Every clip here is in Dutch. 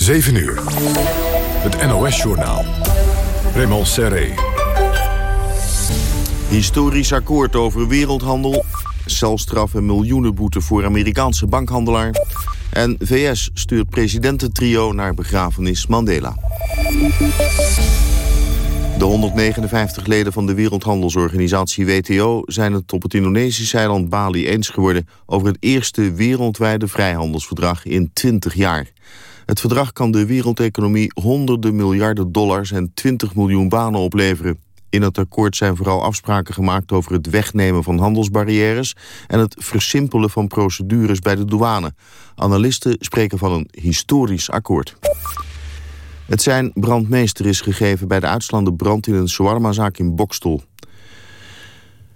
7 uur. Het NOS-journaal. Raymond Serré. Historisch akkoord over wereldhandel. Celstraf en miljoenenboete voor Amerikaanse bankhandelaar. En VS stuurt presidententrio naar begrafenis Mandela. De 159 leden van de Wereldhandelsorganisatie WTO zijn het op het Indonesische eiland Bali eens geworden over het eerste wereldwijde vrijhandelsverdrag in 20 jaar. Het verdrag kan de wereldeconomie honderden miljarden dollars en 20 miljoen banen opleveren. In het akkoord zijn vooral afspraken gemaakt over het wegnemen van handelsbarrières en het versimpelen van procedures bij de douane. Analisten spreken van een historisch akkoord. Het zijn brandmeester is gegeven bij de uitslaande brand in een shawarmazaak in Bokstel.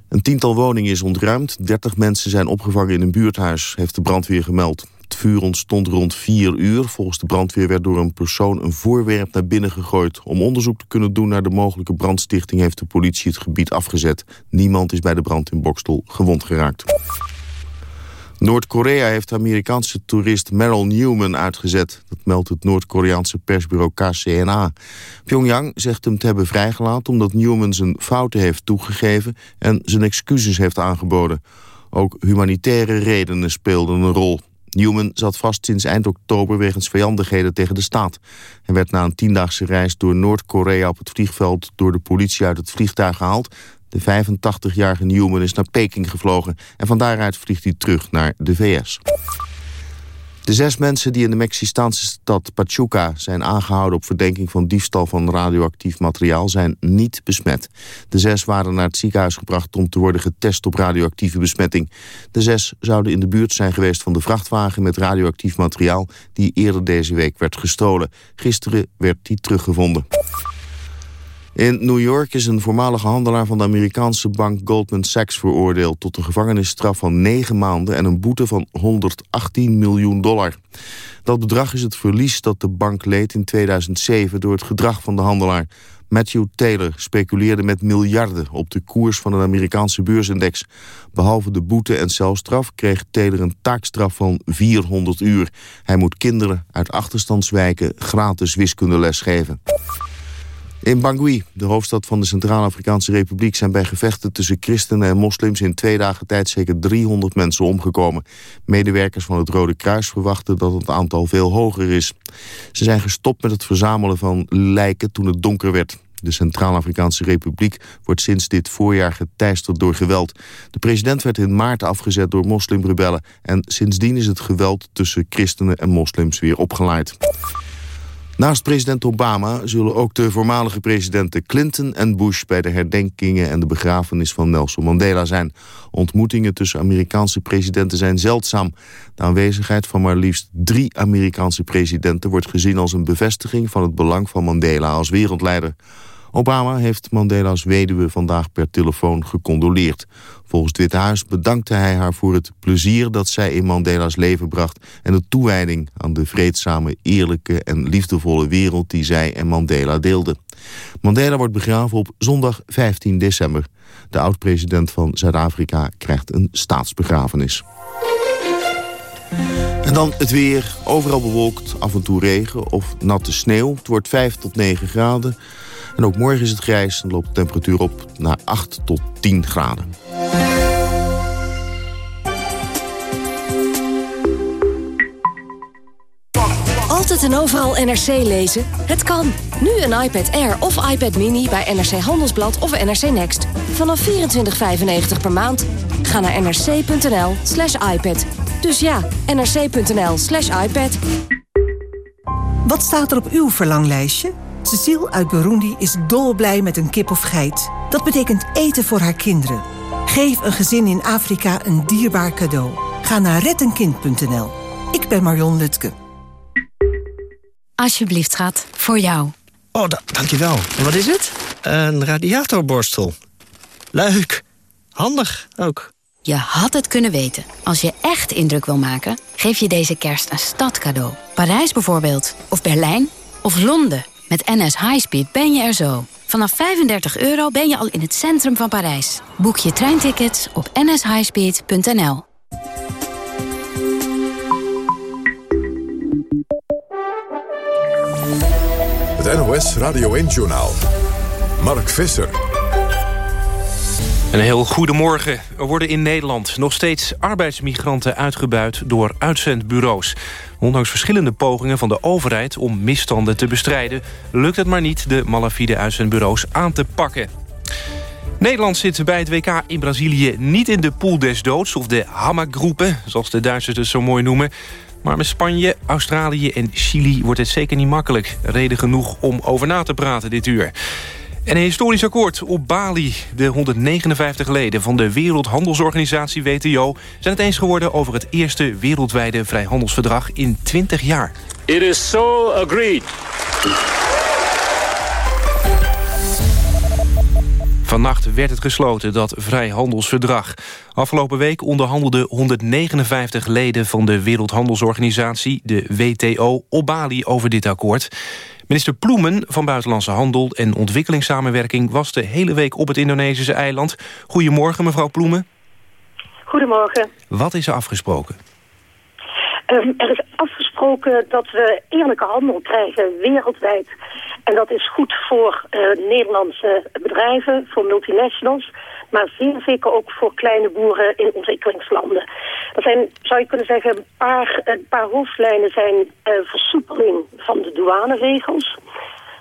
Een tiental woningen is ontruimd. 30 mensen zijn opgevangen in een buurthuis, heeft de brandweer gemeld. Vuur ontstond rond 4 uur. Volgens de brandweer werd door een persoon een voorwerp naar binnen gegooid. Om onderzoek te kunnen doen naar de mogelijke brandstichting... heeft de politie het gebied afgezet. Niemand is bij de brand in Bokstel gewond geraakt. Noord-Korea heeft de Amerikaanse toerist Merrill Newman uitgezet. Dat meldt het Noord-Koreaanse persbureau KCNA. Pyongyang zegt hem te hebben vrijgelaten omdat Newman zijn fouten heeft toegegeven... en zijn excuses heeft aangeboden. Ook humanitaire redenen speelden een rol. Newman zat vast sinds eind oktober wegens vijandigheden tegen de staat. Hij werd na een tiendaagse reis door Noord-Korea op het vliegveld... door de politie uit het vliegtuig gehaald. De 85-jarige Newman is naar Peking gevlogen... en van daaruit vliegt hij terug naar de VS. De zes mensen die in de Mexicaanse stad Pachuca zijn aangehouden op verdenking van diefstal van radioactief materiaal zijn niet besmet. De zes waren naar het ziekenhuis gebracht om te worden getest op radioactieve besmetting. De zes zouden in de buurt zijn geweest van de vrachtwagen met radioactief materiaal die eerder deze week werd gestolen. Gisteren werd die teruggevonden. In New York is een voormalige handelaar van de Amerikaanse bank Goldman Sachs veroordeeld tot een gevangenisstraf van 9 maanden en een boete van 118 miljoen dollar. Dat bedrag is het verlies dat de bank leed in 2007 door het gedrag van de handelaar. Matthew Taylor speculeerde met miljarden op de koers van een Amerikaanse beursindex. Behalve de boete en celstraf kreeg Taylor een taakstraf van 400 uur. Hij moet kinderen uit achterstandswijken gratis wiskundeles geven. In Bangui, de hoofdstad van de Centraal-Afrikaanse Republiek... zijn bij gevechten tussen christenen en moslims in twee dagen tijd... zeker 300 mensen omgekomen. Medewerkers van het Rode Kruis verwachten dat het aantal veel hoger is. Ze zijn gestopt met het verzamelen van lijken toen het donker werd. De Centraal-Afrikaanse Republiek wordt sinds dit voorjaar geteisterd door geweld. De president werd in maart afgezet door moslimrebellen... en sindsdien is het geweld tussen christenen en moslims weer opgeleid. Naast president Obama zullen ook de voormalige presidenten Clinton en Bush... bij de herdenkingen en de begrafenis van Nelson Mandela zijn. Ontmoetingen tussen Amerikaanse presidenten zijn zeldzaam. De aanwezigheid van maar liefst drie Amerikaanse presidenten... wordt gezien als een bevestiging van het belang van Mandela als wereldleider. Obama heeft Mandela's weduwe vandaag per telefoon gecondoleerd. Volgens het Witte Huis bedankte hij haar voor het plezier dat zij in Mandela's leven bracht... en de toewijding aan de vreedzame, eerlijke en liefdevolle wereld die zij en Mandela deelden. Mandela wordt begraven op zondag 15 december. De oud-president van Zuid-Afrika krijgt een staatsbegrafenis. En dan het weer. Overal bewolkt, af en toe regen of natte sneeuw. Het wordt 5 tot 9 graden. En ook morgen is het grijs en loopt de temperatuur op naar 8 tot 10 graden. Altijd en overal NRC lezen? Het kan. Nu een iPad Air of iPad Mini bij NRC Handelsblad of NRC Next. Vanaf 24,95 per maand. Ga naar nrc.nl slash iPad. Dus ja, nrc.nl slash iPad. Wat staat er op uw verlanglijstje? Cecile uit Burundi is dolblij met een kip of geit. Dat betekent eten voor haar kinderen. Geef een gezin in Afrika een dierbaar cadeau. Ga naar rettenkind.nl. Ik ben Marion Lutke. Alsjeblieft, schat. Voor jou. Oh, dankjewel. En wat is het? Een radiatorborstel. Leuk. Handig ook. Je had het kunnen weten. Als je echt indruk wil maken, geef je deze kerst een stadcadeau. Parijs bijvoorbeeld. Of Berlijn. Of Londen. Met NS Highspeed ben je er zo. Vanaf 35 euro ben je al in het centrum van Parijs. Boek je treintickets op nshighspeed.nl. Het NOS Radio 1-journaal. Mark Visser. Een heel goedemorgen. Er worden in Nederland nog steeds arbeidsmigranten uitgebuit door uitzendbureaus. Ondanks verschillende pogingen van de overheid om misstanden te bestrijden... lukt het maar niet de malafide uitzendbureaus aan te pakken. Nederland zit bij het WK in Brazilië niet in de pool des doods... of de Hammergroepen, zoals de Duitsers het zo mooi noemen. Maar met Spanje, Australië en Chili wordt het zeker niet makkelijk. Reden genoeg om over na te praten dit uur. En een historisch akkoord op Bali. De 159 leden van de Wereldhandelsorganisatie WTO... zijn het eens geworden over het eerste wereldwijde vrijhandelsverdrag in 20 jaar. It is so agreed. Vannacht werd het gesloten, dat vrijhandelsverdrag. Afgelopen week onderhandelden 159 leden van de Wereldhandelsorganisatie, de WTO, op Bali over dit akkoord. Minister Ploemen van Buitenlandse Handel en Ontwikkelingssamenwerking... was de hele week op het Indonesische eiland. Goedemorgen, mevrouw Ploemen. Goedemorgen. Wat is er afgesproken? Um, er is afgesproken dat we eerlijke handel krijgen wereldwijd. En dat is goed voor uh, Nederlandse bedrijven, voor multinationals maar zeer zeker ook voor kleine boeren in ontwikkelingslanden. Er zijn, zou je kunnen zeggen, een paar, een paar hoofdlijnen zijn uh, versoepeling van de douaneregels.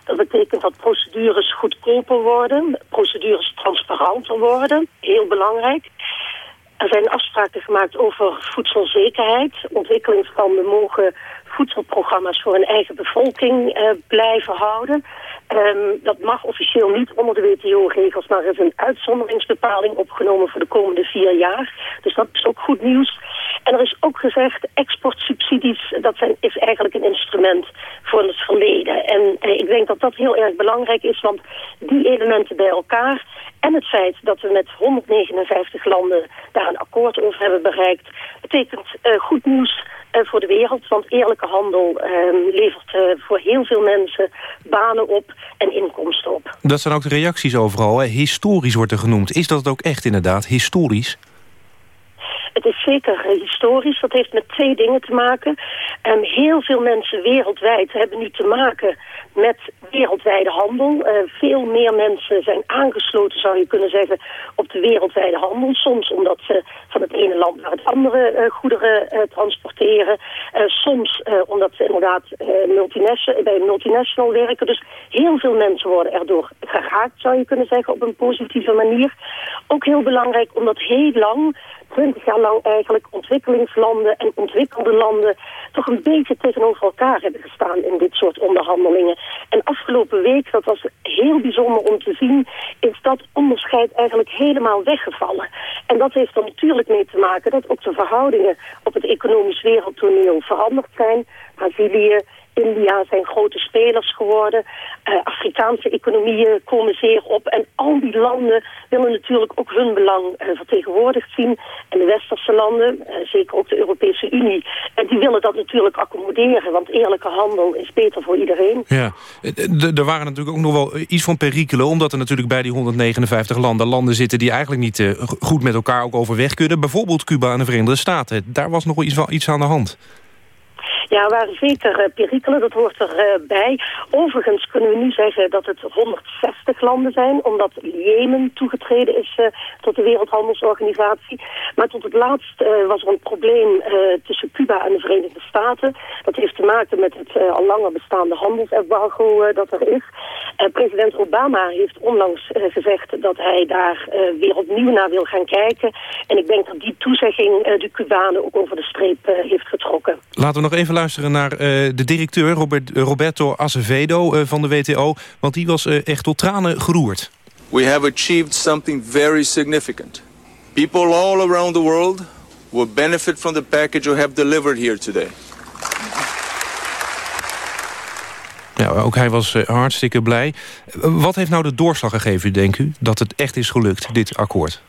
Dat betekent dat procedures goedkoper worden, procedures transparanter worden, heel belangrijk. Er zijn afspraken gemaakt over voedselzekerheid. Ontwikkelingslanden mogen voedselprogramma's voor hun eigen bevolking uh, blijven houden. Um, dat mag officieel niet onder de WTO-regels, maar er is een uitzonderingsbepaling opgenomen voor de komende vier jaar. Dus dat is ook goed nieuws. En er is ook gezegd, exportsubsidies, dat zijn, is eigenlijk een instrument voor het verleden. En eh, ik denk dat dat heel erg belangrijk is, want die elementen bij elkaar en het feit dat we met 159 landen daar een akkoord over hebben bereikt, betekent uh, goed nieuws uh, voor de wereld. Want eerlijke handel uh, levert uh, voor heel veel mensen banen op en inkomsten op. Dat zijn ook de reacties overal. Hè? Historisch wordt er genoemd. Is dat ook echt inderdaad historisch? Het is zeker historisch. Dat heeft met twee dingen te maken. Um, heel veel mensen wereldwijd hebben nu te maken met wereldwijde handel. Uh, veel meer mensen zijn aangesloten, zou je kunnen zeggen, op de wereldwijde handel. Soms omdat ze van het ene land naar het andere uh, goederen transporteren. soms omdat ze inderdaad bij een multinational werken. Dus heel veel mensen worden erdoor geraakt, zou je kunnen zeggen, op een positieve manier. Ook heel belangrijk omdat heel lang twintig jaar lang eigenlijk ontwikkelingslanden en ontwikkelde landen toch een beetje tegenover elkaar hebben gestaan in dit soort onderhandelingen. En afgelopen week, dat was heel bijzonder om te zien, is dat onderscheid eigenlijk helemaal weggevallen. En dat heeft er natuurlijk mee te maken dat ook de verhoudingen op het economisch wereldtoneel veranderd zijn. Brazilië, India zijn grote spelers geworden. Uh, Afrikaanse economieën komen zeer op. En al die landen willen natuurlijk ook hun belang uh, vertegenwoordigd zien. En de westerse landen, uh, zeker ook de Europese Unie, en die willen dat natuurlijk accommoderen. Want eerlijke handel is beter voor iedereen. Ja, er waren natuurlijk ook nog wel iets van perikelen... omdat er natuurlijk bij die 159 landen landen zitten... die eigenlijk niet goed met elkaar ook overweg kunnen. Bijvoorbeeld Cuba en de Verenigde Staten. Daar was nog wel iets, iets aan de hand. Ja, waren zeker uh, perikelen, dat hoort erbij. Uh, bij. Overigens kunnen we nu zeggen dat het 160 landen zijn, omdat Jemen toegetreden is uh, tot de Wereldhandelsorganisatie. Maar tot het laatst was er een probleem tussen Cuba en de Verenigde Staten. Dat heeft te maken met het al langer bestaande handelsembargo dat er is. president Obama heeft onlangs gezegd dat hij daar weer opnieuw naar wil gaan kijken. En ik denk dat die toezegging de Cubanen ook over de streep heeft getrokken. Laten we nog even luisteren luisteren naar uh, de directeur Robert, Roberto Azevedo uh, van de WTO. Want die was uh, echt tot tranen geroerd. We have achieved something very significant. People all around the world will benefit from the package we have delivered here today. Ja, ook hij was hartstikke blij. Wat heeft nou de doorslag gegeven, denk u, dat het echt is gelukt, dit akkoord?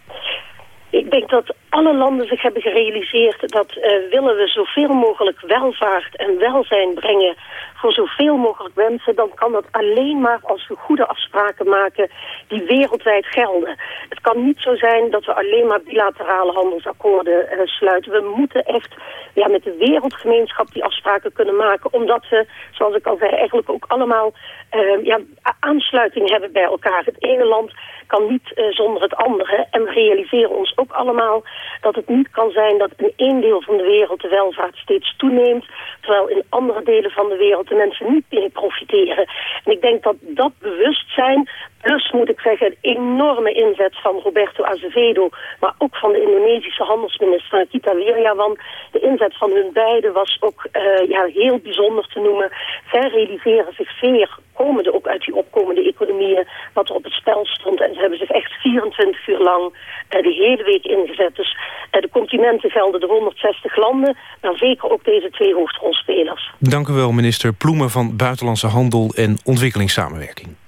Ik denk dat alle landen zich hebben gerealiseerd dat uh, willen we zoveel mogelijk welvaart en welzijn brengen voor zoveel mogelijk mensen, dan kan dat alleen maar als we goede afspraken maken die wereldwijd gelden. Het kan niet zo zijn dat we alleen maar bilaterale handelsakkoorden uh, sluiten. We moeten echt ja, met de wereldgemeenschap die afspraken kunnen maken, omdat we, zoals ik al zei, eigenlijk ook allemaal uh, ja, aansluiting hebben bij elkaar. Het ene land kan niet uh, zonder het andere. En we realiseren ons ook allemaal dat het niet kan zijn dat in één deel van de wereld de welvaart steeds toeneemt, terwijl in andere delen van de wereld de mensen niet meer profiteren. En ik denk dat dat bewustzijn, plus moet ik zeggen een enorme inzet van Roberto Azevedo, maar ook van de Indonesische handelsminister Kita Wirjawan, de inzet van hun beiden was ook uh, ja, heel bijzonder te noemen. Zij realiseren zich zeer komende, ook uit die opkomende economieën, wat er op het spel stond. En ze hebben zich echt 24 uur lang uh, de hele week ingezet. Dus uh, de continenten gelden de 160 landen, maar zeker ook deze twee hoofdrolspelers. Dank u wel, minister Ploemen van Buitenlandse Handel en Ontwikkelingssamenwerking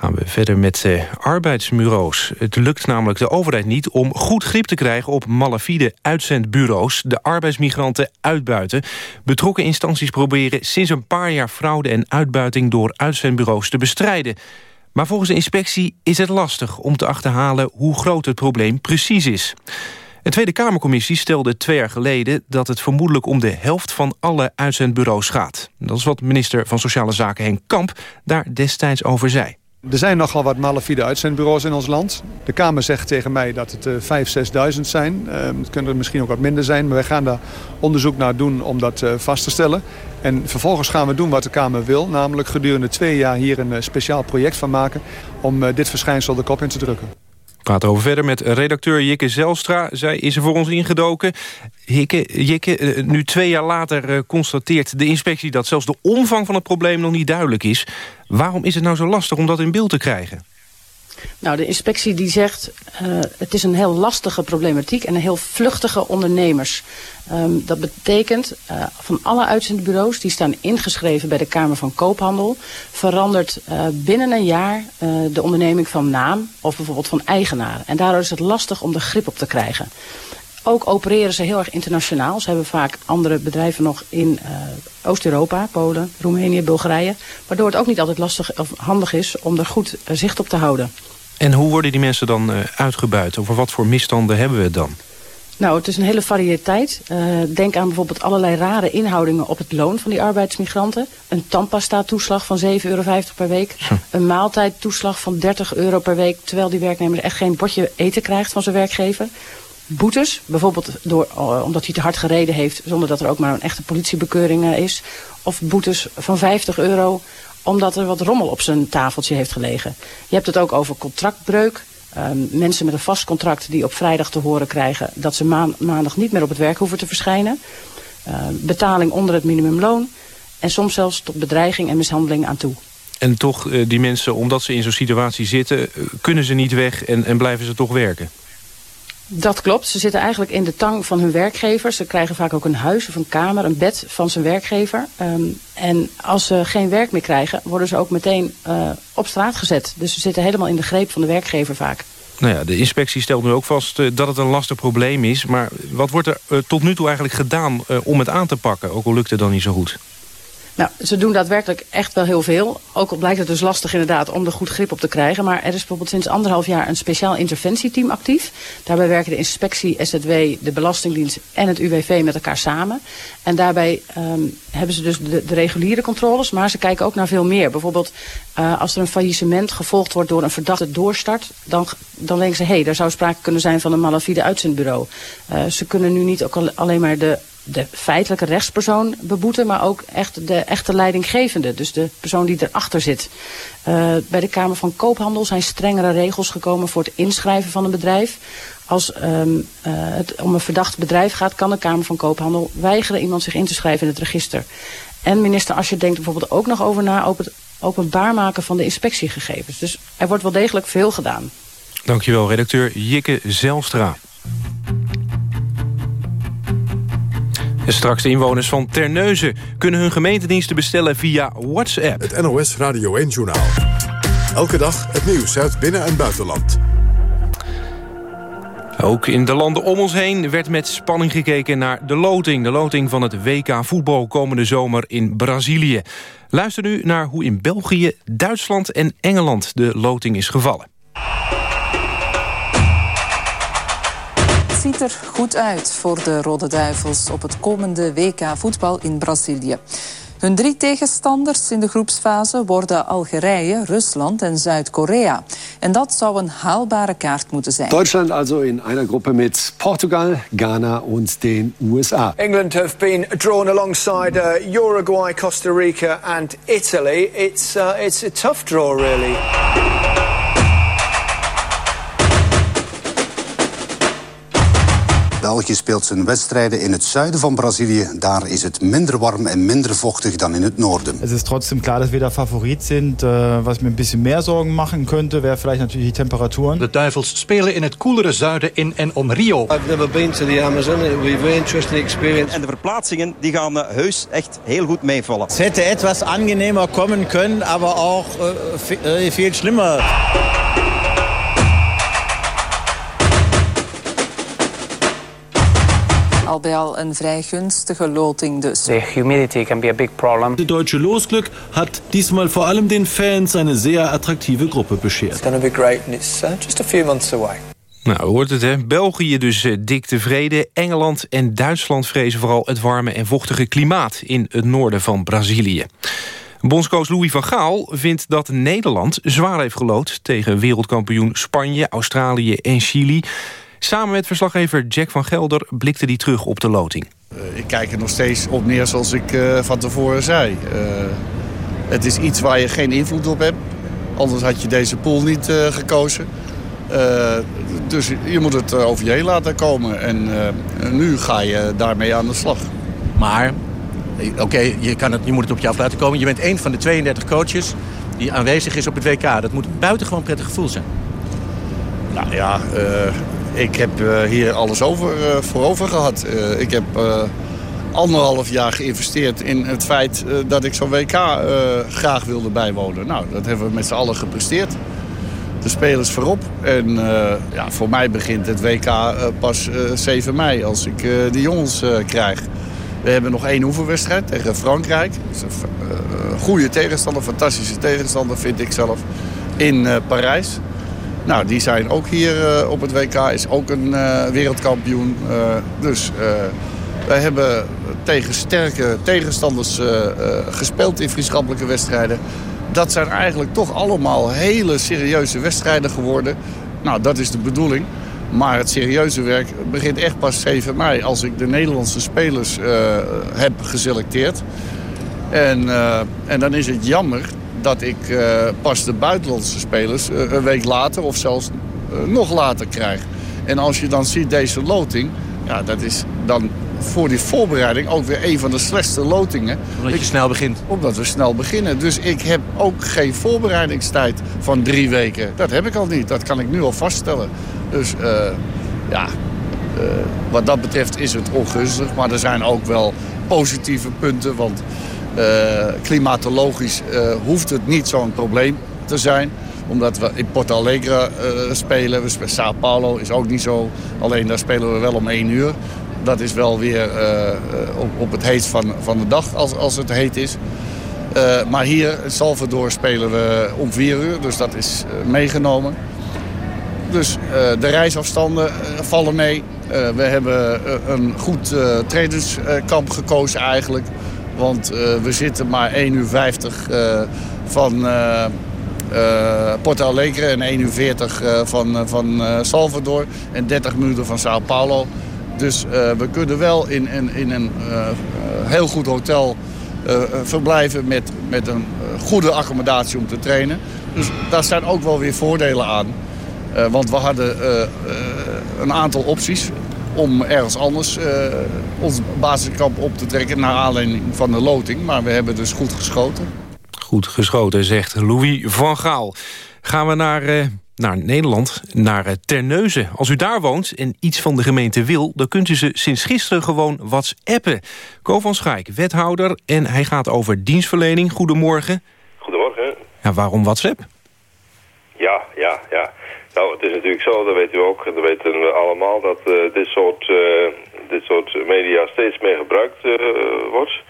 gaan we verder met uh, arbeidsbureaus. Het lukt namelijk de overheid niet om goed grip te krijgen... op malafide uitzendbureaus, de arbeidsmigranten uitbuiten. Betrokken instanties proberen sinds een paar jaar fraude en uitbuiting... door uitzendbureaus te bestrijden. Maar volgens de inspectie is het lastig om te achterhalen... hoe groot het probleem precies is. Een Tweede Kamercommissie stelde twee jaar geleden... dat het vermoedelijk om de helft van alle uitzendbureaus gaat. Dat is wat minister van Sociale Zaken Henk Kamp daar destijds over zei. Er zijn nogal wat malafide uitzendbureaus in ons land. De Kamer zegt tegen mij dat het uh, 5.000, 6.000 zijn. Uh, het kunnen er misschien ook wat minder zijn. Maar wij gaan daar onderzoek naar doen om dat uh, vast te stellen. En vervolgens gaan we doen wat de Kamer wil. Namelijk gedurende twee jaar hier een uh, speciaal project van maken... om uh, dit verschijnsel de kop in te drukken. We praten over verder met redacteur Jikke Zelstra. Zij is er voor ons ingedoken. Jikke, Jikke nu twee jaar later constateert de inspectie... dat zelfs de omvang van het probleem nog niet duidelijk is. Waarom is het nou zo lastig om dat in beeld te krijgen? Nou, de inspectie die zegt, uh, het is een heel lastige problematiek en een heel vluchtige ondernemers. Um, dat betekent, uh, van alle uitzendbureaus, die staan ingeschreven bij de Kamer van Koophandel, verandert uh, binnen een jaar de onderneming van naam of bijvoorbeeld van eigenaar. En daardoor is het lastig om de grip op te krijgen. Ook opereren ze heel erg internationaal. Ze hebben vaak andere bedrijven nog in uh, Oost-Europa, Polen, Roemenië, Bulgarije. Waardoor het ook niet altijd lastig of handig is om er goed uh, zicht op te houden. En hoe worden die mensen dan uh, uitgebuit? Over wat voor misstanden hebben we het dan? Nou, het is een hele variëteit. Denk aan bijvoorbeeld allerlei rare inhoudingen op het loon van die arbeidsmigranten. Een tandpasta-toeslag van 7,50 euro per week. Hm. Een maaltijdtoeslag van 30 euro per week. Terwijl die werknemer echt geen bordje eten krijgt van zijn werkgever boetes. Bijvoorbeeld door, uh, omdat hij te hard gereden heeft zonder dat er ook maar een echte politiebekeuring uh, is. Of boetes van 50 euro omdat er wat rommel op zijn tafeltje heeft gelegen. Je hebt het ook over contractbreuk. Um, mensen met een vast contract die op vrijdag te horen krijgen dat ze maan maandag niet meer op het werk hoeven te verschijnen. Uh, betaling onder het minimumloon. En soms zelfs tot bedreiging en mishandeling aan toe. En toch, die mensen, omdat ze in zo'n situatie zitten... kunnen ze niet weg en, en blijven ze toch werken? Dat klopt. Ze zitten eigenlijk in de tang van hun werkgever. Ze krijgen vaak ook een huis of een kamer, een bed van zijn werkgever. Um, en als ze geen werk meer krijgen, worden ze ook meteen uh, op straat gezet. Dus ze zitten helemaal in de greep van de werkgever vaak. Nou ja, de inspectie stelt nu ook vast uh, dat het een lastig probleem is. Maar wat wordt er uh, tot nu toe eigenlijk gedaan om het aan te pakken? Ook al lukt het dan niet zo goed. Nou, ze doen daadwerkelijk echt wel heel veel. Ook al blijkt het dus lastig inderdaad om er goed grip op te krijgen. Maar er is bijvoorbeeld sinds anderhalf jaar een speciaal interventieteam actief. Daarbij werken de inspectie, SZW, de Belastingdienst en het UWV met elkaar samen. En daarbij um, hebben ze dus de, de, reguliere controles, maar ze kijken ook naar veel meer. Bijvoorbeeld uh, als er een faillissement gevolgd wordt door een verdachte doorstart... dan, dan denken ze, hé, hey, daar zou sprake kunnen zijn van een malafide uitzendbureau. Uh, ze kunnen nu niet ook al, alleen maar de de feitelijke rechtspersoon beboeten, maar ook echt de echte leidinggevende. Dus de persoon die erachter zit. Uh, bij de Kamer van Koophandel zijn strengere regels gekomen voor het inschrijven van een bedrijf. Als um, uh, het om een verdacht bedrijf gaat, kan de Kamer van Koophandel weigeren iemand zich in te schrijven in het register. En minister Asje denkt bijvoorbeeld ook nog over na op het openbaar maken van de inspectiegegevens. Dus er wordt wel degelijk veel gedaan. Dankjewel, redacteur Jikke Zelstra. En straks de inwoners van Terneuzen kunnen hun gemeentediensten bestellen via WhatsApp. Het NOS Radio 1 Journaal. Elke dag het nieuws uit binnen- en buitenland. Ook in de landen om ons heen werd met spanning gekeken naar de loting. De loting van het WK voetbal komende zomer in Brazilië. Luister nu naar hoe in België, Duitsland en Engeland de loting is gevallen. Ziet er goed uit voor de Rode Duivels op het komende WK voetbal in Brazilië. Hun drie tegenstanders in de groepsfase worden Algerije, Rusland en Zuid-Korea. En dat zou een haalbare kaart moeten zijn. Duitsland also in einer Gruppe mit Portugal, Ghana und den USA. England have been drawn alongside uh, Uruguay, Costa Rica and Italy. It's, uh, it's a tough draw really. België speelt zijn wedstrijden in het zuiden van Brazilië. Daar is het minder warm en minder vochtig dan in het noorden. Het is trotzdem klar dat we daar favoriet zijn. Uh, was me een beetje meer zorgen maken könnte, wäre vielleicht natuurlijk die temperaturen. De Duivels spelen in het koelere zuiden in en om Rio. I've never been to the Amazon. It will be a very interesting experience. En de verplaatsingen die gaan uh, heus echt heel goed meevallen. Het hätte etwas angenehmer kommen können, maar ook uh, veel schlimmer. Al bij al een vrij gunstige loting dus. The humidity can be a big problem. De deutsche Losglück hat diesmal vor allem den Fans eine sehr attraktive Gruppe beschert. It's going to be great and it's uh, just a few months away. Nou, hoort het hè. België dus uh, dik tevreden. Engeland en Duitsland vrezen vooral het warme en vochtige klimaat... in het noorden van Brazilië. Bondscoach Louis van Gaal vindt dat Nederland zwaar heeft gelood... tegen wereldkampioen Spanje, Australië en Chili. Samen met verslaggever Jack van Gelder blikte hij terug op de loting. Uh, ik kijk er nog steeds op neer zoals ik uh, van tevoren zei. Uh, het is iets waar je geen invloed op hebt. Anders had je deze pool niet gekozen. dus je moet het over je heen laten komen. En nu ga je daarmee aan de slag. Maar, oké, okay, je, je moet het op je af laten komen. Je bent een van de 32 coaches die aanwezig is op het WK. Dat moet een buitengewoon prettig gevoel zijn. Nou ja, ik heb uh, hier alles over, uh, voor over gehad. Uh, ik heb anderhalf jaar geïnvesteerd in het feit dat ik zo'n WK graag wilde bijwonen. Nou, dat hebben we met z'n allen gepresteerd. De spelers voorop. En ja, voor mij begint het WK pas 7 mei als ik de jongens krijg. We hebben nog één oefenwedstrijd tegen Frankrijk. Dat is een goede tegenstander, fantastische tegenstander vind ik zelf. In Parijs. Nou, die zijn ook hier uh, op het WK, is ook een uh, wereldkampioen. Uh, dus wij hebben tegen sterke tegenstanders gespeeld in vriendschappelijke wedstrijden. Dat zijn eigenlijk toch allemaal hele serieuze wedstrijden geworden. Nou, dat is de bedoeling. Maar het serieuze werk begint echt pas 7 mei... als ik de Nederlandse spelers heb geselecteerd. En, en dan is het jammer dat ik uh, pas de buitenlandse spelers uh, een week later of zelfs uh, nog later krijg. En als je dan ziet deze loting, ja, dat is dan voor die voorbereiding ook weer een van de slechtste lotingen. Omdat je ik, snel begint. Omdat we snel beginnen. Dus ik heb ook geen voorbereidingstijd van drie weken. Dat heb ik al niet. Dat kan ik nu al vaststellen. Dus ja, wat dat betreft is het ongunstig. Maar er zijn ook wel positieve punten. Want klimatologisch uh, hoeft het niet zo'n probleem te zijn. Omdat we in Porto Alegre uh, spelen. We Sao Paulo is ook niet zo. Alleen daar spelen we wel om één uur. Dat is wel weer op, op, het heet van, van de dag als, als het heet is. maar hier in Salvador spelen we om vier uur. Dus dat is meegenomen. Dus de reisafstanden vallen mee. we hebben een goed trainingskamp gekozen eigenlijk. Want uh, we zitten maar 1 uur 50 uh, van uh, Porto Alegre en 1 uur 40 van, van Salvador en 30 minuten van Sao Paulo. Dus we kunnen wel in, in, in een heel goed hotel verblijven met, met een goede accommodatie om te trainen. Dus daar zijn ook wel weer voordelen aan. want we hadden een aantal opties om ergens anders uh, ons basiskamp op te trekken... naar aanleiding van de loting. Maar we hebben dus goed geschoten. Goed geschoten, zegt Louis van Gaal. Gaan we naar, uh, naar Nederland, naar uh, Terneuzen. Als u daar woont en iets van de gemeente wil... dan kunt u ze sinds gisteren gewoon whatsappen. Ko van Schaik, wethouder, en hij gaat over dienstverlening. Goedemorgen. Goedemorgen. Ja, waarom WhatsApp? Ja, ja, ja. Nou, het is natuurlijk zo, dat weet u ook, dat weten we allemaal, dat eh, dit, soort, eh, dit soort media steeds meer gebruikt eh, wordt.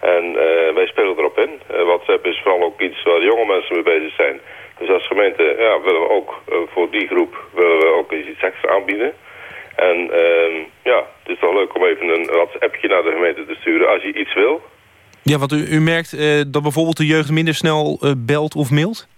En wij spelen erop in. WhatsApp is vooral ook iets waar jonge mensen mee bezig zijn. Dus als gemeente ja, willen we ook voor die groep willen we ook iets extra aanbieden. En ehm, ja, het is toch leuk om even een WhatsAppje naar de gemeente te sturen als je iets wil. Ja, want u, u merkt dat bijvoorbeeld de jeugd minder snel belt of mailt?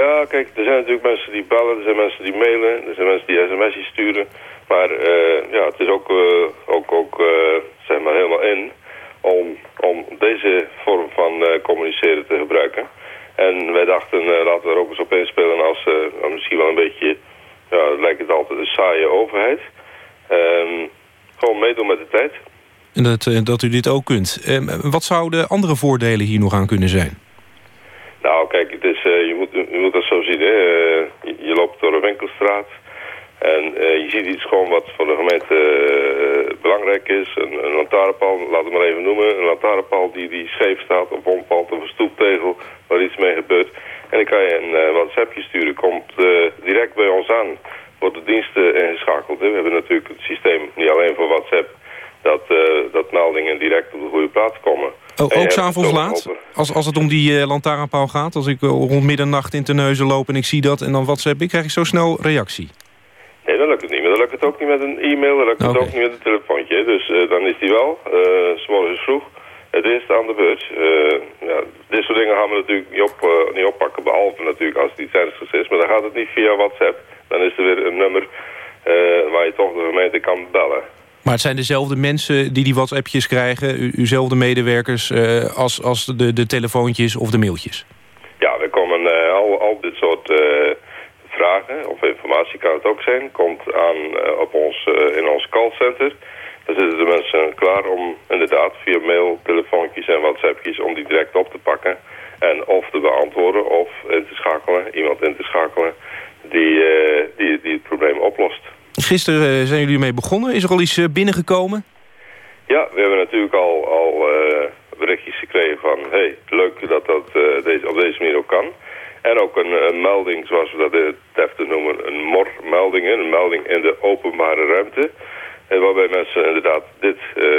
Ja, kijk, er zijn natuurlijk mensen die bellen, er zijn mensen die mailen, er zijn mensen die sms'jes sturen. Maar eh, ja, het is ook, eh, ook, ook eh, zeg maar helemaal in om, om deze vorm van communiceren te gebruiken. En wij dachten, laten we er ook eens op inspelen als misschien wel een beetje, ja, het lijkt het altijd een saaie overheid. Ehm, gewoon meedoen met de tijd. En dat, dat u dit ook kunt. Eh, wat zouden andere voordelen hier nog aan kunnen zijn? Nou, kijk, het is, je, moet, moet dat zo zien. Eh, je, loopt door een winkelstraat en eh, je ziet iets gewoon wat voor de gemeente eh, belangrijk is. Een, een lantaarnpaal, laat het maar even noemen. Een lantaarnpaal die, die scheef staat of omvalt of een stoeptegel waar iets mee gebeurt. En dan kan je een WhatsAppje sturen. Komt direct bij ons aan. Wordt de diensten ingeschakeld. We hebben natuurlijk het systeem niet alleen voor WhatsApp. Dat, dat meldingen direct op de goede plaats komen. Oh, ook hebt s'avonds laat? Als, als het om die eh, lantaarnpaal gaat? Als ik eh, rond middernacht in Terneuzen loop en ik zie dat... en dan WhatsApp ik, krijg ik zo snel reactie. Nee, dan lukt het niet. Maar dan lukt het ook niet met een e-mail, dan lukt het ook niet met een telefoontje. Dus eh, dan is die wel, eh, s morgens vroeg, het eerste aan de beurt. Eh, ja, dit soort dingen gaan we natuurlijk niet, op, eh, niet oppakken, behalve natuurlijk als het iets ernstigs is. Maar dan gaat het niet via WhatsApp. Dan is er weer een nummer eh, waar je toch de gemeente kan bellen. Maar het zijn dezelfde mensen die die WhatsAppjes krijgen... u, uzelfde medewerkers eh, als, als de, de telefoontjes of de mailtjes? Ja, we komen eh, al, al dit soort eh, vragen, of informatie kan het ook zijn, komt aan op ons, in ons callcenter. Daar zitten de mensen klaar om inderdaad via mail, telefoontjes en whatsappjes om die direct op te pakken. En of te beantwoorden of in te schakelen, iemand in te schakelen die, die, die het probleem oplost. Gisteren eh, zijn jullie mee begonnen. Is er al iets eh, binnengekomen? Ja, we hebben natuurlijk al, al eh, berichtjes gekregen van... hey, leuk dat dat deze, op deze manier ook kan. En ook een, een melding, zoals we dat deftig noemen... een MOR-melding, een melding in de openbare ruimte... Waarbij mensen inderdaad dit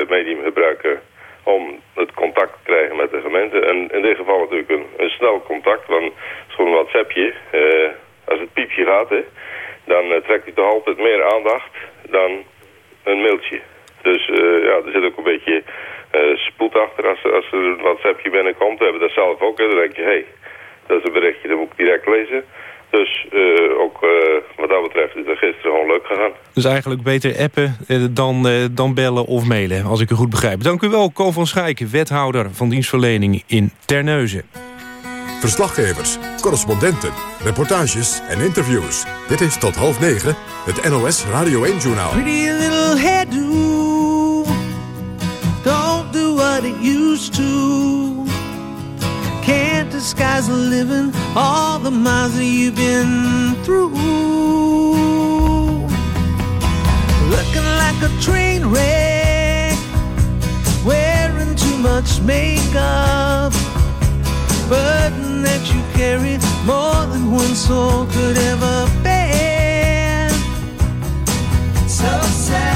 medium gebruiken om het contact te krijgen met de gemeente. En in dit geval natuurlijk een, een snel contact, want zo'n WhatsAppje, eh, als het piepje gaat, hè, dan eh, trekt hij toch altijd meer aandacht dan een mailtje. Dus eh, ja, er zit ook een beetje eh, spoed achter als, als er een WhatsAppje binnenkomt. We hebben dat zelf ook, dan denk je, hé, hey, dat is een berichtje, dat moet ik direct lezen. Dus ook wat dat betreft is dat gisteren gewoon leuk gegaan. Dus eigenlijk beter appen dan, dan bellen of mailen, als ik u goed begrijp. Dank u wel, Ko van Schijken, wethouder van dienstverlening in Terneuzen. Verslaggevers, correspondenten, reportages en interviews. Dit is tot half negen het NOS Radio 1-journaal. Pretty little hairdo. Don't do what it used to. Can't disguise the living, all the miles that you've been through. Looking like a train wreck, wearing too much makeup. That you carry more than one soul could ever bear. So sad.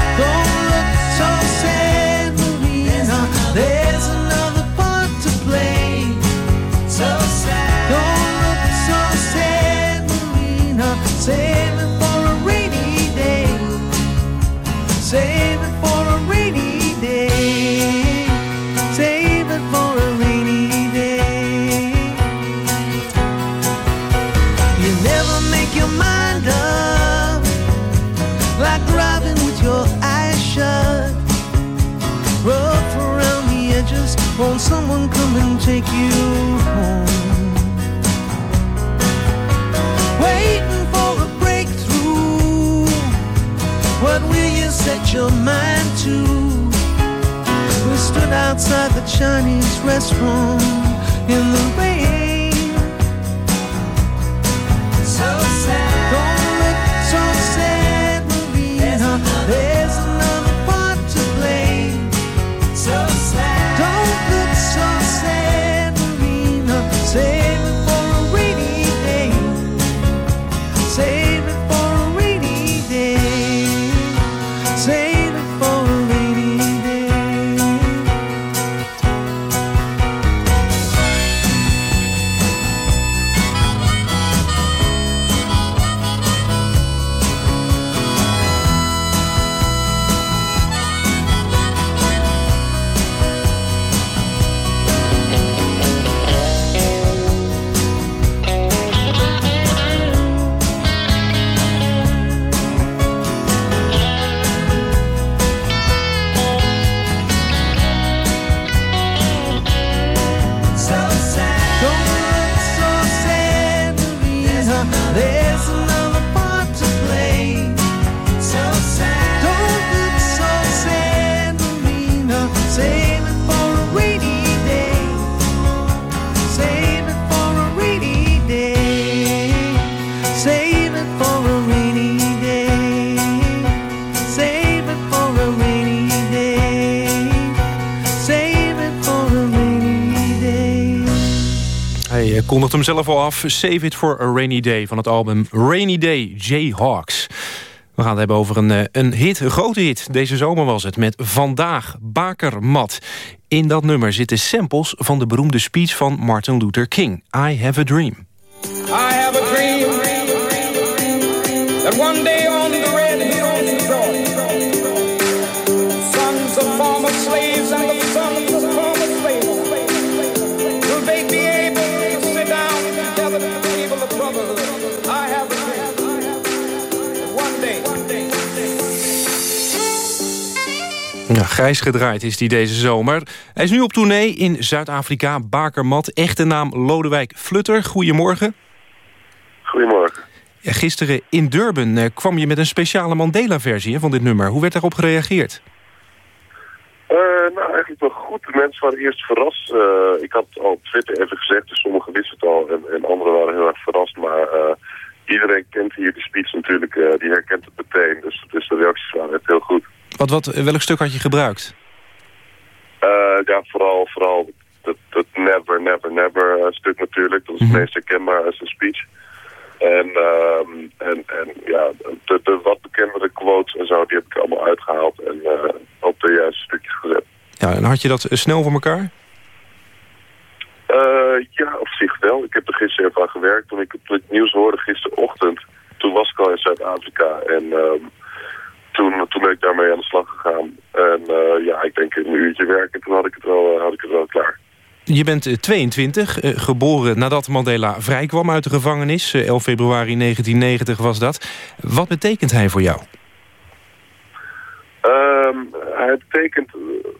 Take you home? Waiting for a breakthrough. What will you set your mind to? We stood outside the Chinese restaurant in the rain. Zelf al af. Save it for a rainy day van het album Rainy Day Jayhawks. We gaan het hebben over een, eh, een hit, een grote hit. Deze zomer was het met Vandaag, Bakermat. In dat nummer zitten samples van de beroemde speech van Martin Luther King. I have a dream. I have a dream that one day the grijs gedraaid is hij deze zomer. Hij is nu op tournee in Zuid-Afrika, Bakermat. Echte naam Lodewijk Flutter. Goedemorgen. Goedemorgen. Gisteren in Durban eh, kwam je met een speciale Mandela-versie van dit nummer. Hoe werd daarop gereageerd? Eh, nou, eigenlijk wel goed. De mensen waren eerst verrast. Eh, ik had al op Twitter even gezegd, dus sommigen wisten het al en, en anderen waren heel erg verrast. Maar iedereen kent hier de speech natuurlijk, die herkent het meteen. Dus, dus de reacties waren echt heel goed. Wat, wat, welk stuk had je gebruikt? Eh, ja, vooral, vooral dat, dat never, never, never eh, stuk natuurlijk. Dat is het meest herkenbaar als een speech. En, ehm, en, en ja, de, de wat bekendere quotes en zo, die heb ik allemaal uitgehaald en eh, op de juiste stukjes gezet. Ja, en had je dat snel voor elkaar? Ja, op zich wel. Ik heb er gisteren even aan gewerkt. Toen ik het nieuws hoorde gisterochtend, toen was ik al in Zuid-Afrika. En ehm, toen, toen ben ik daarmee aan de slag gegaan. En eh, ja, ik denk een uurtje werken, toen had ik het wel, eh, had ik het wel klaar. Je bent eh, 22, eh, geboren nadat Mandela vrijkwam uit de gevangenis. Eh, 11 februari 1990 was dat. Wat betekent hij voor jou? Ehm, hij betekent,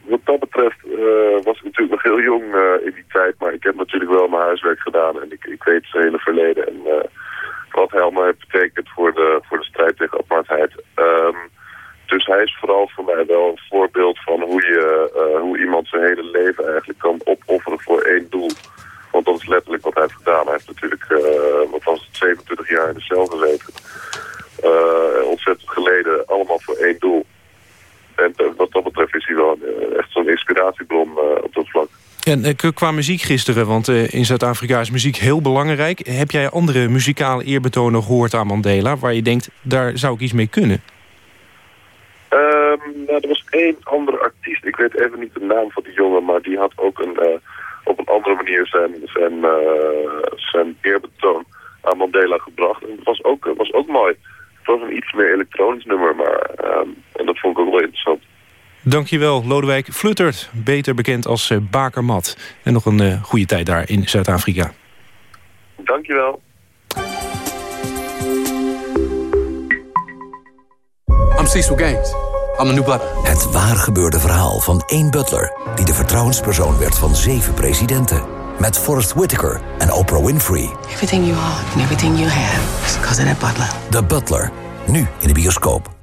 wat dat betreft, was ik natuurlijk nog heel jong in die tijd. Maar ik heb natuurlijk wel mijn huiswerk gedaan en ik, ik weet zijn hele verleden. En wat hij allemaal heeft betekend voor de, voor de strijd tegen apartheid. Ehm, dus hij is vooral voor mij wel een voorbeeld van hoe, je, eh, hoe iemand zijn hele leven eigenlijk kan opofferen voor één doel. Want dat is letterlijk wat hij heeft gedaan. Hij heeft natuurlijk, eh, wat was het, 27 jaar in de cel gezeten. Eh, ontzettend geleden, allemaal voor één doel. En wat dat betreft is hij wel echt zo'n inspiratiebron op dat vlak. En qua muziek gisteren, want in Zuid-Afrika is muziek heel belangrijk. Heb jij andere muzikale eerbetonen gehoord aan Mandela... waar je denkt, daar zou ik iets mee kunnen? Één andere artiest, ik weet even niet de naam van die jongen, maar die had ook een, eh, op een andere manier zijn, zijn, eh, zijn eerbetoon aan Mandela gebracht. En dat was ook, was ook mooi. Het was een iets meer elektronisch nummer, maar ehm, en dat vond ik ook wel interessant. Dankjewel, Lodewijk Fluttert, beter bekend als eh, Bakermat. En nog een eh, goede tijd daar in Zuid-Afrika. Dankjewel. I'm Cecil Gaines. Het waar gebeurde verhaal van één butler... die de vertrouwenspersoon werd van zeven presidenten. Met Forrest Whitaker en Oprah Winfrey. Everything you are and everything you have is because of that butler. The Butler. Nu in de bioscoop.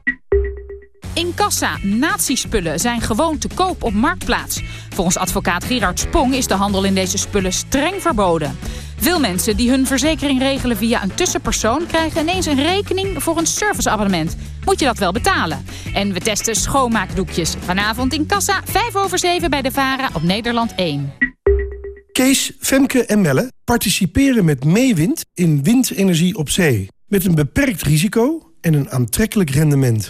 In kassa, nazispullen zijn gewoon te koop op Marktplaats. Volgens advocaat Gerard Spong is de handel in deze spullen streng verboden. Veel mensen die hun verzekering regelen via een tussenpersoon... krijgen ineens een rekening voor een serviceabonnement. Moet je dat wel betalen? En we testen schoonmaakdoekjes. Vanavond in kassa, 5 over 7 bij de VARA op Nederland 1. Kees, Femke en Melle participeren met Meewind in windenergie op zee. Met een beperkt risico en een aantrekkelijk rendement.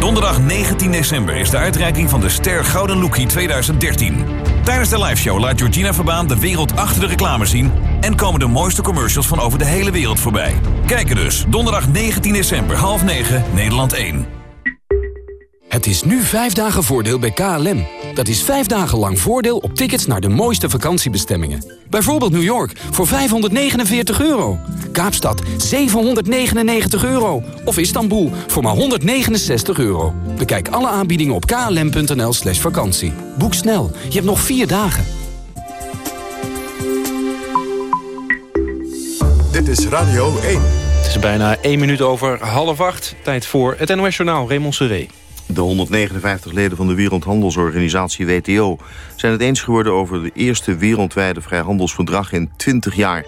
Donderdag 19 december is de uitreiking van de Ster Gouden Lookie 2013. Tijdens de liveshow laat Georgina Verbaan de wereld achter de reclame zien... en komen de mooiste commercials van over de hele wereld voorbij. Kijken dus, donderdag 19 december, half 9, Nederland 1. Het is nu vijf dagen voordeel bij KLM. Dat is vijf dagen lang voordeel op tickets naar de mooiste vakantiebestemmingen. Bijvoorbeeld New York voor 549 euro. Kaapstad 799 euro. Of Istanbul voor maar 169 euro. Bekijk alle aanbiedingen op klm.nl slash vakantie. Boek snel, je hebt nog vier dagen. Dit is Radio 1. Het is bijna één minuut over half acht. Tijd voor het NOS Journaal, Raymond Seré. De 159 leden van de Wereldhandelsorganisatie WTO zijn het eens geworden over de eerste wereldwijde vrijhandelsverdrag in 20 jaar.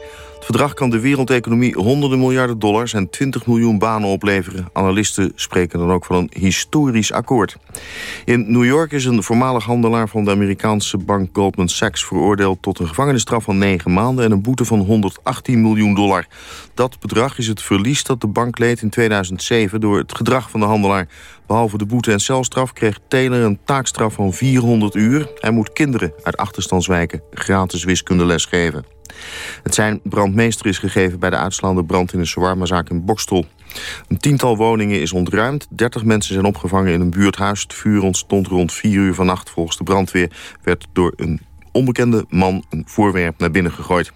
Verdrag kan de wereldeconomie honderden miljarden dollars en 20 miljoen banen opleveren. Analisten spreken dan ook van een historisch akkoord. In New York is een voormalig handelaar van de Amerikaanse bank Goldman Sachs veroordeeld tot een gevangenisstraf van 9 maanden en een boete van 118 miljoen dollar. Dat bedrag is het verlies dat de bank leed in 2007 door het gedrag van de handelaar. Behalve de boete en celstraf kreeg Taylor een taakstraf van 400 uur. Hij moet kinderen uit achterstandswijken gratis wiskundeles geven. Het zijn brandmeester is gegeven bij de uitslaande brand in een shawarmazaak in Bokstel. Een tiental woningen is ontruimd. 30 mensen zijn opgevangen in een buurthuis. Het vuur ontstond rond 4 uur vannacht. Volgens de brandweer werd door een onbekende man een voorwerp naar binnen gegooid.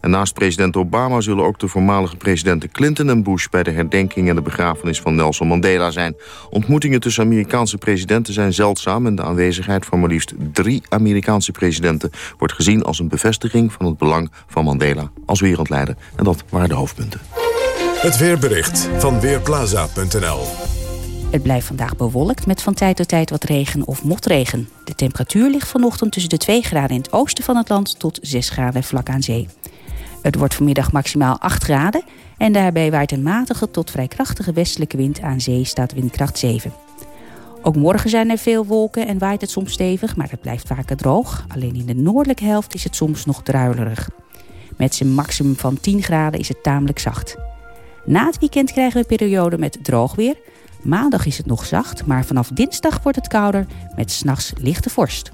En naast president Obama zullen ook de voormalige presidenten Clinton en Bush... bij de herdenking en de begrafenis van Nelson Mandela zijn. Ontmoetingen tussen Amerikaanse presidenten zijn zeldzaam... en de aanwezigheid van maar liefst drie Amerikaanse presidenten... wordt gezien als een bevestiging van het belang van Mandela als wereldleider. En dat waren de hoofdpunten. Het weerbericht van Weerplaza.nl het blijft vandaag bewolkt met van tijd tot tijd wat regen of motregen. De temperatuur ligt vanochtend tussen de 2 graden in het oosten van het land tot 6 graden vlak aan zee. Het wordt vanmiddag maximaal 8 graden en daarbij waait een matige tot vrij krachtige westelijke wind aan zee staat windkracht 7. Ook morgen zijn er veel wolken en waait het soms stevig, maar het blijft vaker droog. Alleen in de noordelijke helft is het soms nog druilerig. Met zijn maximum van 10 graden is het tamelijk zacht. Na het weekend krijgen we perioden met droog weer... Maandag is het nog zacht, maar vanaf dinsdag wordt het kouder met s'nachts lichte vorst.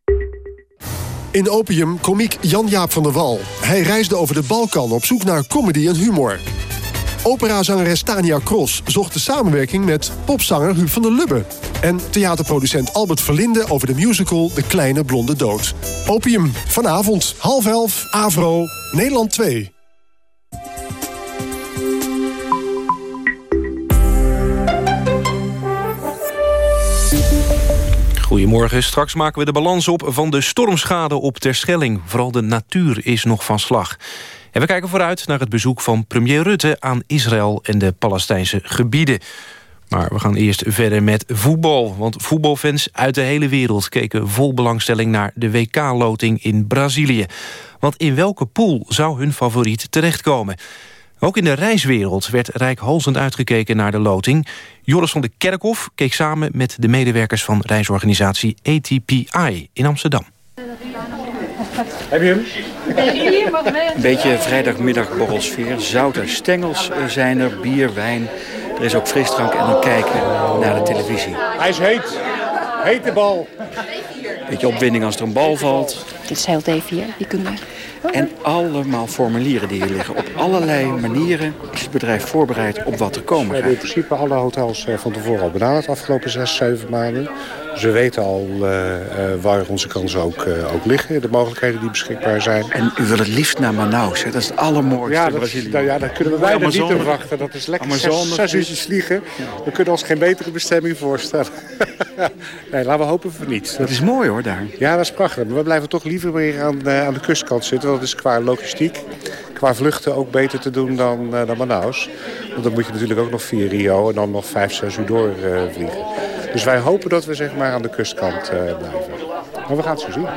In Opium komiek Jan-Jaap van der Wal. Hij reisde over de Balkan op zoek naar comedy en humor. Operazangeres Tania Cross zocht de samenwerking met popzanger Huub van der Lubbe. En theaterproducent Albert Verlinde over de musical De Kleine Blonde Dood. Opium, vanavond, half elf, Avro, Nederland 2. Goedemorgen, straks maken we de balans op van de stormschade op Terschelling. Vooral de natuur is nog van slag. En we kijken vooruit naar het bezoek van premier Rutte aan Israël en de Palestijnse gebieden. Maar we gaan eerst verder met voetbal. Want voetbalfans uit de hele wereld keken vol belangstelling naar de WK-loting in Brazilië. Want in welke pool zou hun favoriet terechtkomen? Ook in de reiswereld werd rijkhalsend uitgekeken naar de loting. Joris van de Kerkhof keek samen met de medewerkers van reisorganisatie ATPI in Amsterdam. Heb je hem? Een beetje vrijdagmiddagborrelsfeer. Zoute stengels zijn er, bier, wijn. Er is ook frisdrank en dan kijken naar de televisie. Hij is heet. Hete bal. Beetje opwinding als er een bal valt. Dit is heel D4, die kunnen en allemaal formulieren die hier liggen. Op allerlei manieren is het bedrijf voorbereid op wat er komen gaat. We hebben in principe alle hotels eh, van tevoren al benaderd de afgelopen zes, zeven maanden. We weten al uh, waar onze kansen ook, uh, ook liggen. De mogelijkheden die beschikbaar zijn. En u wil het liefst naar Manaus. Hè? Dat is het allermooiste ja, dat, Brazilië. Nou, ja, daar kunnen we bijna niet op wachten. Dat is lekker Amazone, zes, zes uurtjes vliegen. We kunnen ons geen betere bestemming voorstellen. nee, laten we hopen voor niet. Dat is mooi hoor daar. Ja, dat is prachtig. Maar we blijven toch liever weer aan, aan de kustkant zitten. Dat is qua logistiek, qua vluchten ook beter te doen dan, uh, dan Manaus. Want dan moet je natuurlijk ook nog via Rio en dan nog vijf, zes uur doorvliegen. Uh, dus wij hopen dat we zeg maar aan de kustkant uh, blijven. Maar we gaan het zo zien.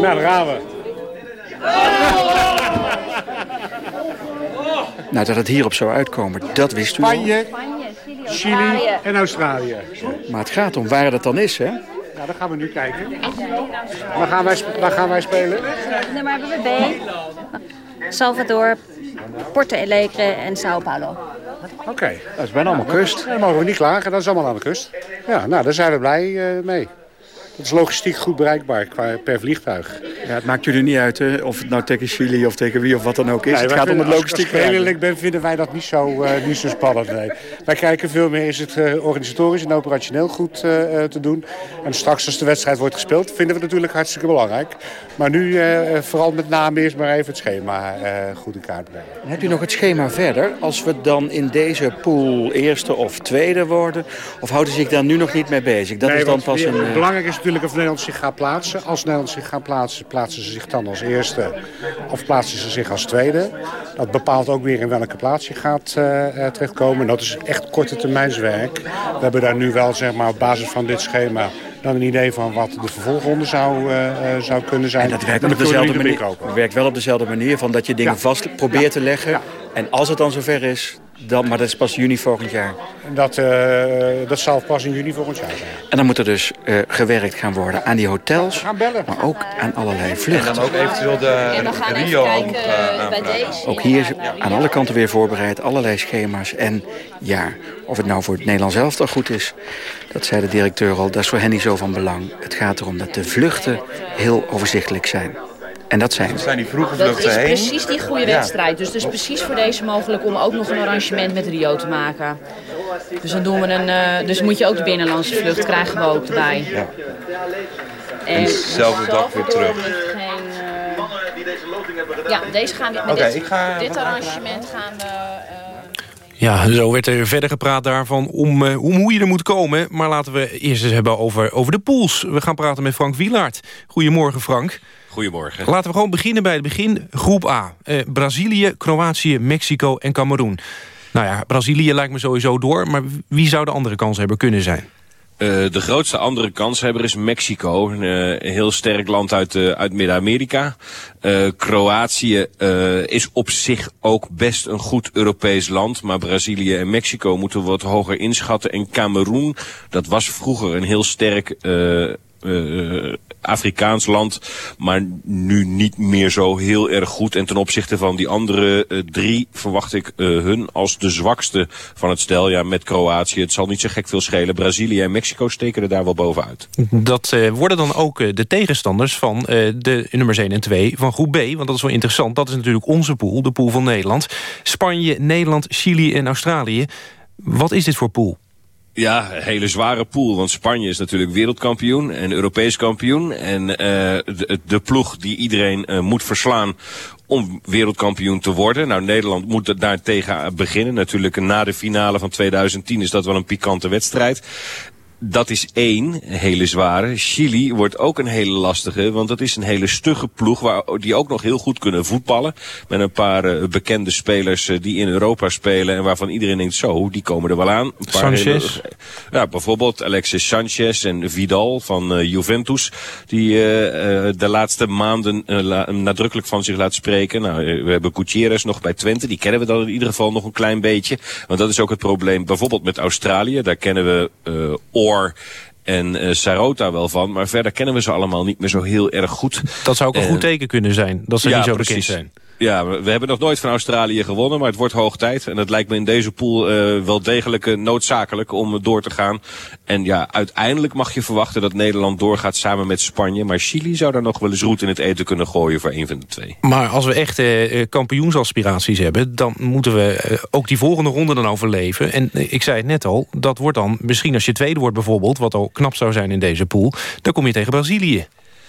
Nou, daar gaan we. Nou, dat het hierop zou uitkomen, dat wist u Spanje, Chili en Australië. Maar het gaat om waar dat dan is, hè? Nou, dan gaan we nu kijken. Waar gaan wij, waar gaan wij spelen? Nummer hebben we B. Salvador, Porto Alegre en Sao Paulo. Oké, okay. dat is bijna allemaal kust. Dan mogen we niet klagen, dat is allemaal aan de kust. Ja, nou, daar zijn we blij uh, mee. Dat is logistiek goed bereikbaar qua, per vliegtuig. Ja, het maakt jullie niet uit hè? of het nou tegen Chili of tegen wie of wat dan ook is. het gaat om het logistiek. Als ik eerlijk ben, vinden wij dat niet zo, uh, niet zo spannend. Nee. Wij kijken veel meer, is het uh, organisatorisch en operationeel goed uh, te doen. En straks als de wedstrijd wordt gespeeld, vinden we natuurlijk hartstikke belangrijk. Maar nu vooral met name eerst maar even het schema goed in kaart brengen. En heb je nog het schema verder? Als we dan in deze pool eerste of tweede worden? Of houden ze zich daar nu nog niet mee bezig? Dat nee, is dan pas een, een... Belangrijk is natuurlijk of Nederland zich gaat plaatsen. Als Nederland zich gaat plaatsen, plaatsen ze zich dan als eerste of plaatsen ze zich als tweede. Dat bepaalt ook weer in welke plaats je gaat uh, terechtkomen. En dat is echt korte termijnswerk. We hebben daar nu wel zeg maar, op basis van dit schema dan een idee van wat de vervolgronde zou, uh, zou kunnen zijn. En dat werkt, op dezelfde manier, werkt wel op dezelfde manier van dat je dingen ja. vast probeert ja. te leggen. Ja. En als het dan zover is, dan, maar dat is pas juni volgend jaar. Dat, uh, dat zal pas in juni volgend jaar zijn. En dan moet er dus uh, gewerkt gaan worden aan die hotels. Gaan bellen. Maar ook aan allerlei vluchten. En dan ook eventueel de Rio kijken, uh, bij deze. Ook hier is aan alle kanten weer voorbereid. Allerlei schema's. En ja, of het nou voor het Nederlands elftal goed is. Dat zei de directeur al. Dat is voor hen niet zo van belang. Het gaat erom dat de vluchten heel overzichtelijk zijn. En dat zijn, dat zijn die vroege vluchten heen. Dat is precies die goede wedstrijd. Dus het is precies voor deze mogelijk om ook nog een arrangement met Rio te maken. Dus dan doen we een. Uh, dus moet je ook de binnenlandse vlucht krijgen we ook erbij. Ja. En, dezelfde dag weer terug. Geen, uh, ja, deze gaan we met okay, dit, ik ga, dit arrangement gaan we. Uh, ja, zo werd er verder gepraat daarvan om, uh, om hoe je er moet komen. Maar laten we eerst eens hebben over, over de pools. We gaan praten met Frank Wielaert. Goedemorgen, Frank. Goedemorgen. Laten we gewoon beginnen bij het begin. Groep A. Eh, Brazilië, Kroatië, Mexico en Cameroen. Nou ja, Brazilië lijkt me sowieso door. Maar wie zou de andere kans hebben kunnen zijn? Uh, de grootste andere kanshebber is Mexico. Uh, een heel sterk land uit, uh, uit Midden-Amerika. Kroatië is op zich ook best een goed Europees land. Maar Brazilië en Mexico moeten we wat hoger inschatten. En Cameroen, dat was vroeger een heel sterk... Uh, Afrikaans land, maar nu niet meer zo heel erg goed. En ten opzichte van die andere uh, drie verwacht ik uh, hun als de zwakste van het stel. Ja, met Kroatië. Het zal niet zo gek veel schelen. Brazilië en Mexico steken er daar wel bovenuit. Dat worden dan ook de tegenstanders van de nummers 1 en 2 van groep B. Want dat is wel interessant. Dat is natuurlijk onze pool, de pool van Nederland. Spanje, Nederland, Chili en Australië. Wat is dit voor pool? Ja, een hele zware pool. Want Spanje is natuurlijk wereldkampioen en Europees kampioen. En uh, de, de, ploeg die iedereen uh, moet verslaan om wereldkampioen te worden. Nou, Nederland moet daar tegen beginnen. Natuurlijk na de finale van 2010 is dat wel een pikante wedstrijd. Dat is één hele zware. Chili wordt ook een hele lastige, want dat is een hele stugge ploeg waar, die ook nog heel goed kunnen voetballen. Met een paar uh, bekende spelers uh, die in Europa spelen en waarvan iedereen denkt zo, die komen er wel aan. Een paar Sanchez? Hele, ja, bijvoorbeeld Alexis Sanchez en Vidal van uh, Juventus, die de laatste maanden la, nadrukkelijk van zich laat spreken. Nou, we hebben Gutierrez nog bij Twente, die kennen we dan in ieder geval nog een klein beetje. Want dat is ook het probleem bijvoorbeeld met Australië, daar kennen we En uh, Sarota wel van. Maar verder kennen we ze allemaal niet meer zo heel erg goed. Dat zou ook een goed teken kunnen zijn, dat ze ja, niet zo precies. bekend zijn. Ja, we, hebben nog nooit van Australië gewonnen, maar het wordt hoog tijd. En het lijkt me in deze pool uh, wel degelijk uh, noodzakelijk om door te gaan. En ja, uiteindelijk mag je verwachten dat Nederland doorgaat samen met Spanje. Maar Chili zou daar nog wel eens roet in het eten kunnen gooien voor een van de twee. Maar als we echt uh, kampioensaspiraties hebben... dan moeten we ook die volgende ronde dan overleven. En ik zei het net al, dat wordt dan misschien als je tweede wordt bijvoorbeeld... wat al knap zou zijn in deze pool, dan kom je tegen Brazilië.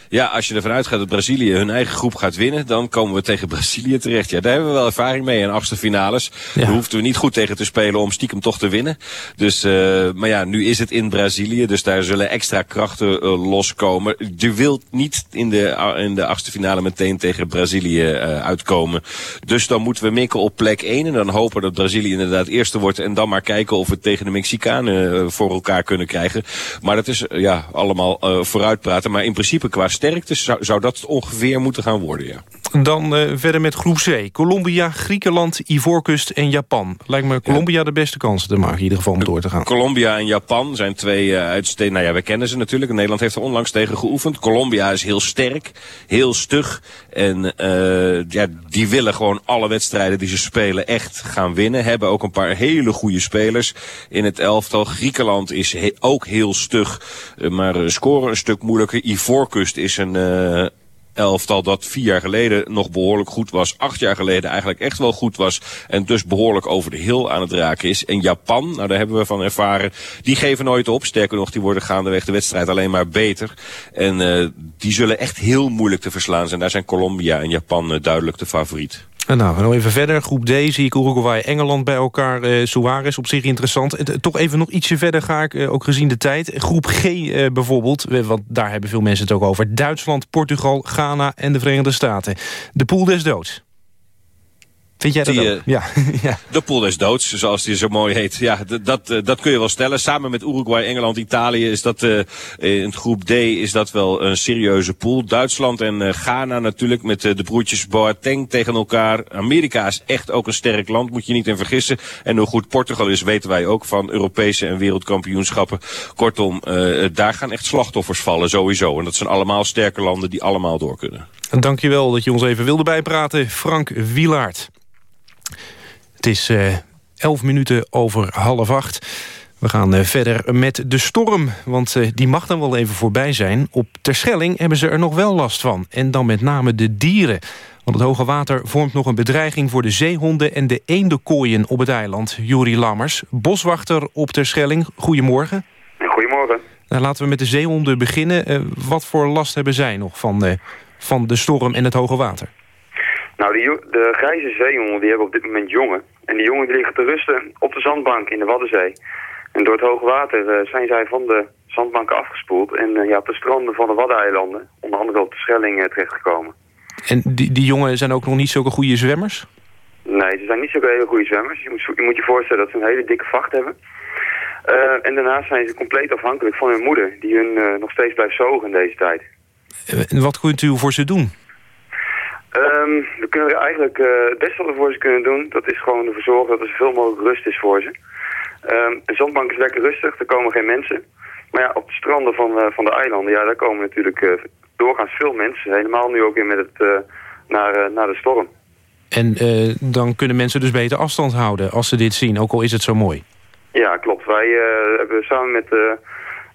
Ja, als je ervan uitgaat dat Brazilië hun eigen groep gaat winnen... dan komen we tegen Brazilië terecht. Ja, daar hebben we wel ervaring mee in achtste finales. Ja. Daar hoefden we niet goed tegen te spelen om stiekem toch te winnen. Dus, uh, maar ja, nu is het in Brazilië. Dus daar zullen extra krachten uh, loskomen. Je wilt niet in de, in de achtste finale meteen tegen Brazilië uh, uitkomen. Dus dan moeten we mikken op plek 1. En dan hopen dat Brazilië inderdaad eerste wordt. En dan maar kijken of we tegen de Mexicanen voor elkaar kunnen krijgen. Maar dat is ja, allemaal vooruitpraten. Maar in principe qua sterkte zou, zou dat ongeveer moeten gaan worden, ja. Dan uh, verder met groep C. Colombia, Griekenland, Ivoorkust en Japan. Lijkt me Colombia ja. de beste kansen te maken in ieder geval om door te gaan. Colombia en Japan zijn twee uh, uitstekende... Nou ja, we kennen ze natuurlijk. Nederland heeft er onlangs tegen geoefend. Colombia is heel sterk, heel stug. En uh, ja, die willen gewoon alle wedstrijden die ze spelen echt gaan winnen. Hebben ook een paar hele goede spelers in het elftal. Griekenland is he ook heel stug, maar scoren een stuk moeilijker. Ivoorkust is een... elftal dat vier jaar geleden nog behoorlijk goed was. Acht jaar geleden eigenlijk echt wel goed was. En dus behoorlijk over de hill aan het raken is. En Japan, nou daar hebben we van ervaren, die geven nooit op. Sterker nog, die worden gaandeweg de wedstrijd alleen maar beter. En uh, die zullen echt heel moeilijk te verslaan zijn. Daar zijn Colombia en Japan uh, duidelijk de favoriet. En nou, nou even verder. Groep D zie ik Uruguay, Engeland bij elkaar. Uh, Suarez op zich interessant. Toch even nog ietsje verder ga ik, ook gezien de tijd. Groep G bijvoorbeeld, want daar hebben veel mensen het ook over. Duitsland, Portugal, Ghana en de Verenigde Staten. De pool des doods. Vind jij dat die, ook? Ja. ja. De pool des doods, zoals die zo mooi heet. Ja, dat, uh, dat kun je wel stellen. Samen met Uruguay, Engeland, Italië is dat uh, in groep D is dat wel een serieuze pool. Duitsland en uh, Ghana natuurlijk met de broertjes Boateng tegen elkaar. Amerika is echt ook een sterk land, moet je niet in vergissen. En hoe goed Portugal is, weten wij ook van Europese en wereldkampioenschappen. Kortom, daar gaan echt slachtoffers vallen, sowieso. En dat zijn allemaal sterke landen die allemaal door kunnen. En dankjewel dat je ons even wilde bijpraten, Frank Wielaert. Het is uh, elf minuten over half acht. We gaan uh, verder met de storm, want uh, die mag dan wel even voorbij zijn. Op Terschelling hebben ze er nog wel last van. En dan met name de dieren. Want het hoge water vormt nog een bedreiging voor de zeehonden... en de eendenkooien op het eiland. Juri Lammers, boswachter op Terschelling. Goedemorgen. Goedemorgen. Nou, laten we met de zeehonden beginnen. wat voor last hebben zij nog van, van de storm en het hoge water? Nou, die, de grijze zeehonden die hebben op dit moment jongen. En die jongen die liggen te rusten op de zandbank in de Waddenzee. En door het hoge water uh, zijn zij van de zandbanken afgespoeld. En uh, ja, op de stranden van de Waddeneilanden, onder andere op de Schelling, uh, terechtgekomen. En die, die jongen zijn ook nog niet zulke goede zwemmers? Nee, ze zijn niet zulke hele goede zwemmers. Je moet, je moet je voorstellen dat ze een hele dikke vacht hebben. en daarnaast zijn ze compleet afhankelijk van hun moeder, die hun nog steeds blijft zogen in deze tijd. En wat kunt u voor ze doen? Um, we kunnen eigenlijk uh, het beste wat we voor ze kunnen doen, dat is gewoon ervoor zorgen dat er zoveel mogelijk rust is voor ze. Um, een zandbank is lekker rustig, er komen geen mensen. Maar ja, op de stranden van, uh, van de eilanden, ja, daar komen natuurlijk uh, doorgaans veel mensen. Helemaal nu ook weer met het, naar, naar de storm. En dan kunnen mensen dus beter afstand houden als ze dit zien, ook al is het zo mooi. Ja, klopt. Wij hebben samen met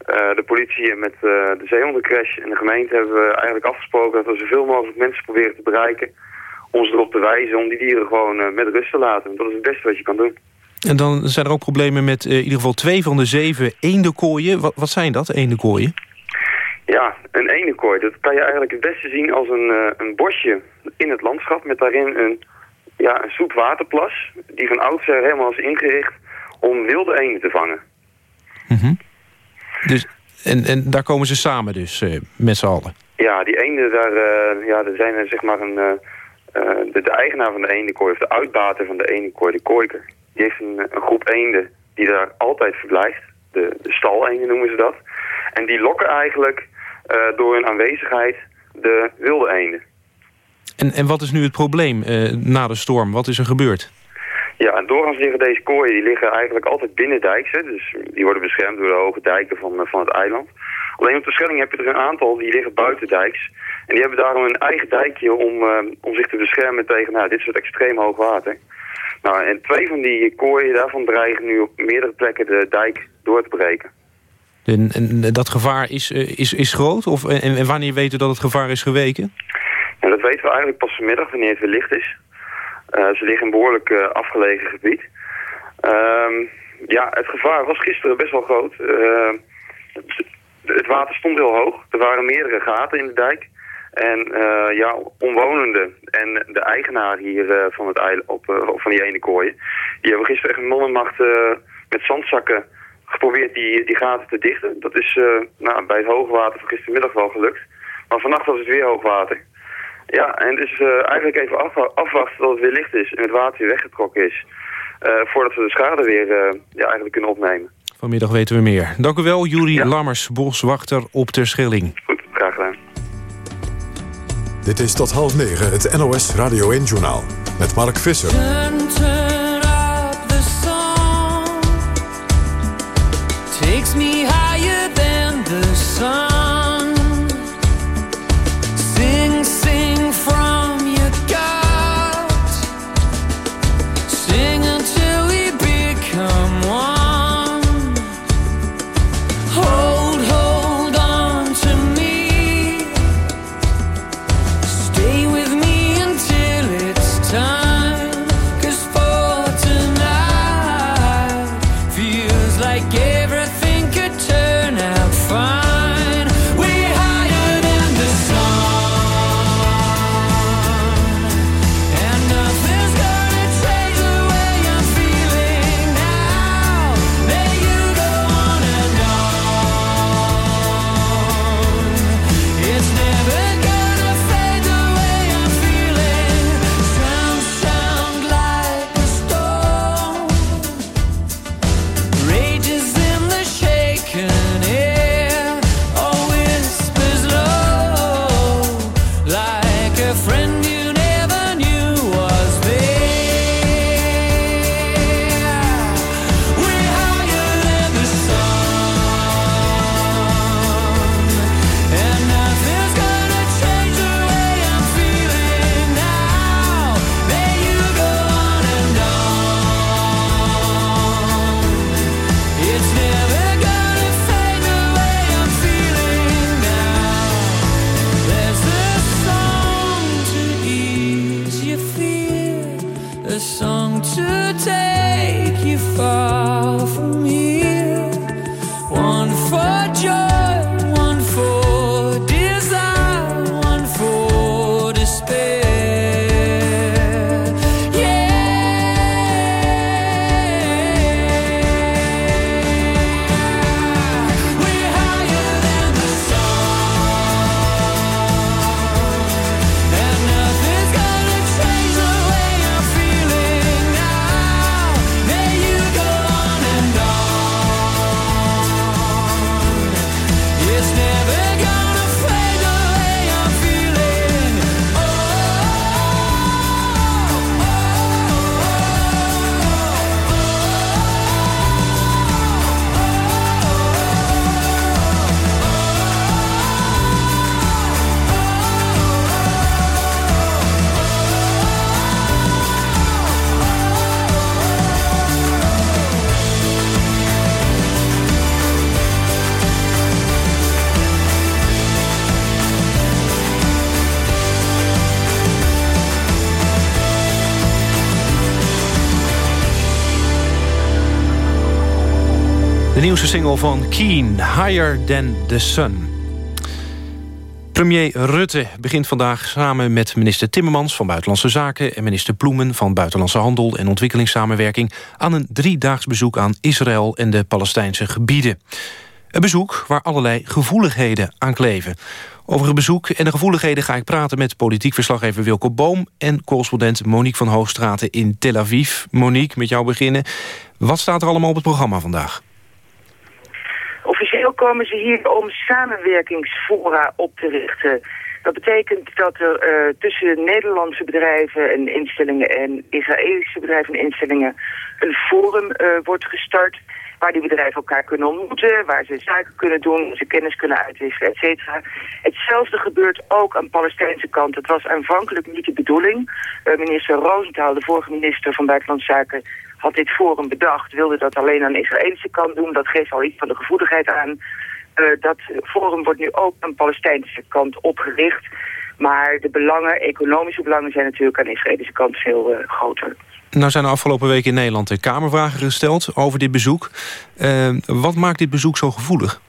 de politie en met uh, de zeehondencrash en de gemeente hebben we eigenlijk afgesproken dat we zoveel mogelijk mensen proberen te bereiken. Ons erop te wijzen om die dieren gewoon uh, met rust te laten. Dat is het beste wat je kan doen. En dan zijn er ook problemen met in ieder geval twee van de zeven eendenkooien. Wat, wat zijn dat, eendekooien? Ja, een eendenkooi. Dat kan je eigenlijk het beste zien als een, een bosje in het landschap met daarin een, ja, een zoet waterplas. Die van oudsher helemaal is ingericht om wilde eenden te vangen. Mm dus, en, en daar komen ze samen dus, uh, met z'n allen? Ja, die eenden, daar, uh, ja, er zijn er zeg maar een... Uh, de, de, eigenaar van de eendenkooi, of de uitbater van de eendenkooi, de kooiker... die heeft een, een groep eenden die daar altijd verblijft. De, de staleenden noemen ze dat. En die lokken eigenlijk door hun aanwezigheid de wilde eenden. En, en wat is nu het probleem na de storm? Wat is er gebeurd? Ja, en doorgaans liggen deze kooien die liggen eigenlijk altijd binnen dijks. Hè, dus die worden beschermd door de hoge dijken van, eh, van het eiland. Alleen op de Schelling heb je er een aantal die liggen buiten dijks. En die hebben daarom een eigen dijkje om, uh, om zich te beschermen tegen nou, dit soort extreem hoog water. Nou, en twee van die kooien daarvan dreigen nu op meerdere plekken de dijk door te breken. En, en dat gevaar is, eh, is, is groot? Of, en, en wanneer weten we dat het gevaar is geweken? Ja, dat weten we eigenlijk pas vanmiddag wanneer het weer licht is. Uh, ze liggen in behoorlijk uh, afgelegen gebied. Um, ja, het gevaar was gisteren best wel groot. Uh, het water stond heel hoog. Er waren meerdere gaten in de dijk. En ja, omwonenden en de eigenaar hier van, het eiland, op, van die ene kooien... die hebben gisteren echt een mannenmacht met zandzakken geprobeerd die, die gaten te dichten. Dat is nou, bij het hoogwater van gistermiddag wel gelukt. Maar vannacht was het weer hoogwater. Ja, en dus uh, eigenlijk even afwachten tot het weer licht is en het water weer weggetrokken is. Uh, voordat we de schade weer uh, ja, eigenlijk kunnen opnemen. Vanmiddag weten we meer. Dank u wel, Juri ja. Lammers, boswachter op Terschelling. Goed, graag gedaan. Dit is tot half negen het NOS Radio 1-journaal met Mark Visser. Single van Keen, Higher Than The Sun. Premier Rutte begint vandaag samen met minister Timmermans van Buitenlandse Zaken... en minister Ploemen van Buitenlandse Handel en Ontwikkelingssamenwerking... aan een driedaags bezoek aan Israël en de Palestijnse gebieden. Een bezoek waar allerlei gevoeligheden aan kleven. Over het bezoek en de gevoeligheden ga ik praten met politiek verslaggever Wilco Boom... en correspondent Monique van Hoogstraten in Tel Aviv. Monique, met jou beginnen. Wat staat er allemaal op het programma vandaag? Komen ze hier om samenwerkingsfora op te richten. Dat betekent dat er uh, tussen Nederlandse bedrijven en instellingen en Israëlische bedrijven en instellingen een forum uh, wordt gestart waar die bedrijven elkaar kunnen ontmoeten, waar ze zaken kunnen doen, ze kennis kunnen uitwisselen, et cetera. Hetzelfde gebeurt ook aan de Palestijnse kant. Het was aanvankelijk niet de bedoeling. Uh, minister Rosenthal, de vorige minister van Buitenlandse Zaken, had dit forum bedacht, wilde dat alleen aan de Israëlische kant doen. Dat geeft al iets van de gevoeligheid aan. Uh, dat forum wordt nu ook aan de Palestijnse kant opgericht. Maar de belangen, economische belangen zijn natuurlijk aan de Israëlische kant veel uh, groter. Nou zijn er afgelopen weken in Nederland de Kamervragen gesteld over dit bezoek. Uh, wat maakt dit bezoek zo gevoelig?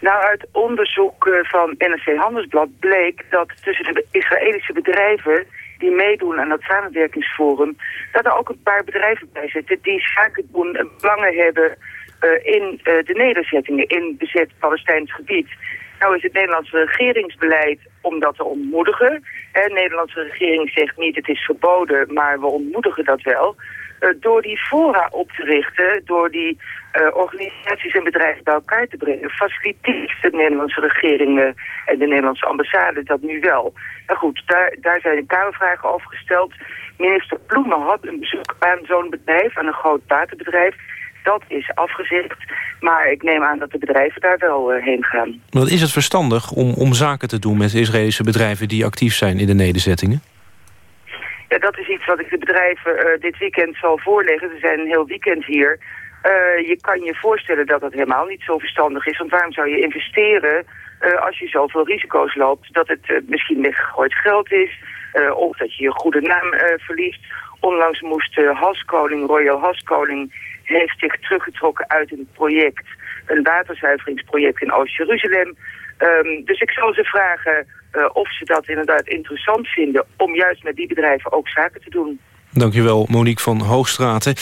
Nou, uit onderzoek van NRC Handelsblad bleek dat tussen de Israëlische bedrijven die meedoen aan dat samenwerkingsforum, dat er ook een paar bedrijven bij zitten die zaken doen en belangen hebben uh, in uh, de nederzettingen in bezet Palestijns gebied. Nou is het Nederlandse regeringsbeleid om dat te ontmoedigen. De Nederlandse regering zegt niet het is verboden, maar we ontmoedigen dat wel. Uh, door die fora op te richten, door die uh, organisaties en bedrijven bij elkaar te brengen, faciliteert de Nederlandse regering uh, en de Nederlandse ambassade dat nu wel. Nou goed, daar, daar zijn de Kamervragen over gesteld. Minister Ploemen had een bezoek aan zo'n bedrijf, aan een groot waterbedrijf. Dat is afgezegd, maar ik neem aan dat de bedrijven daar wel uh, heen gaan. Wat is het verstandig om, om zaken te doen met Israëlische bedrijven die actief zijn in de nederzettingen? Ja, dat is iets wat ik de bedrijven uh, dit weekend zal voorleggen. Ze zijn een heel weekend hier. Uh, je kan je voorstellen dat dat helemaal niet zo verstandig is. Want waarom zou je investeren uh, als je zoveel risico's loopt? Dat het misschien weggegooid geld is. of dat je je goede naam verliest. Onlangs moest Haskoning, Royal Haskoning, heeft zich teruggetrokken uit een project. Een waterzuiveringsproject in Oost-Jeruzalem. Um, dus ik zal ze vragen of ze dat inderdaad interessant vinden... om juist met die bedrijven ook zaken te doen. Dankjewel, Monique van Hoogstraten.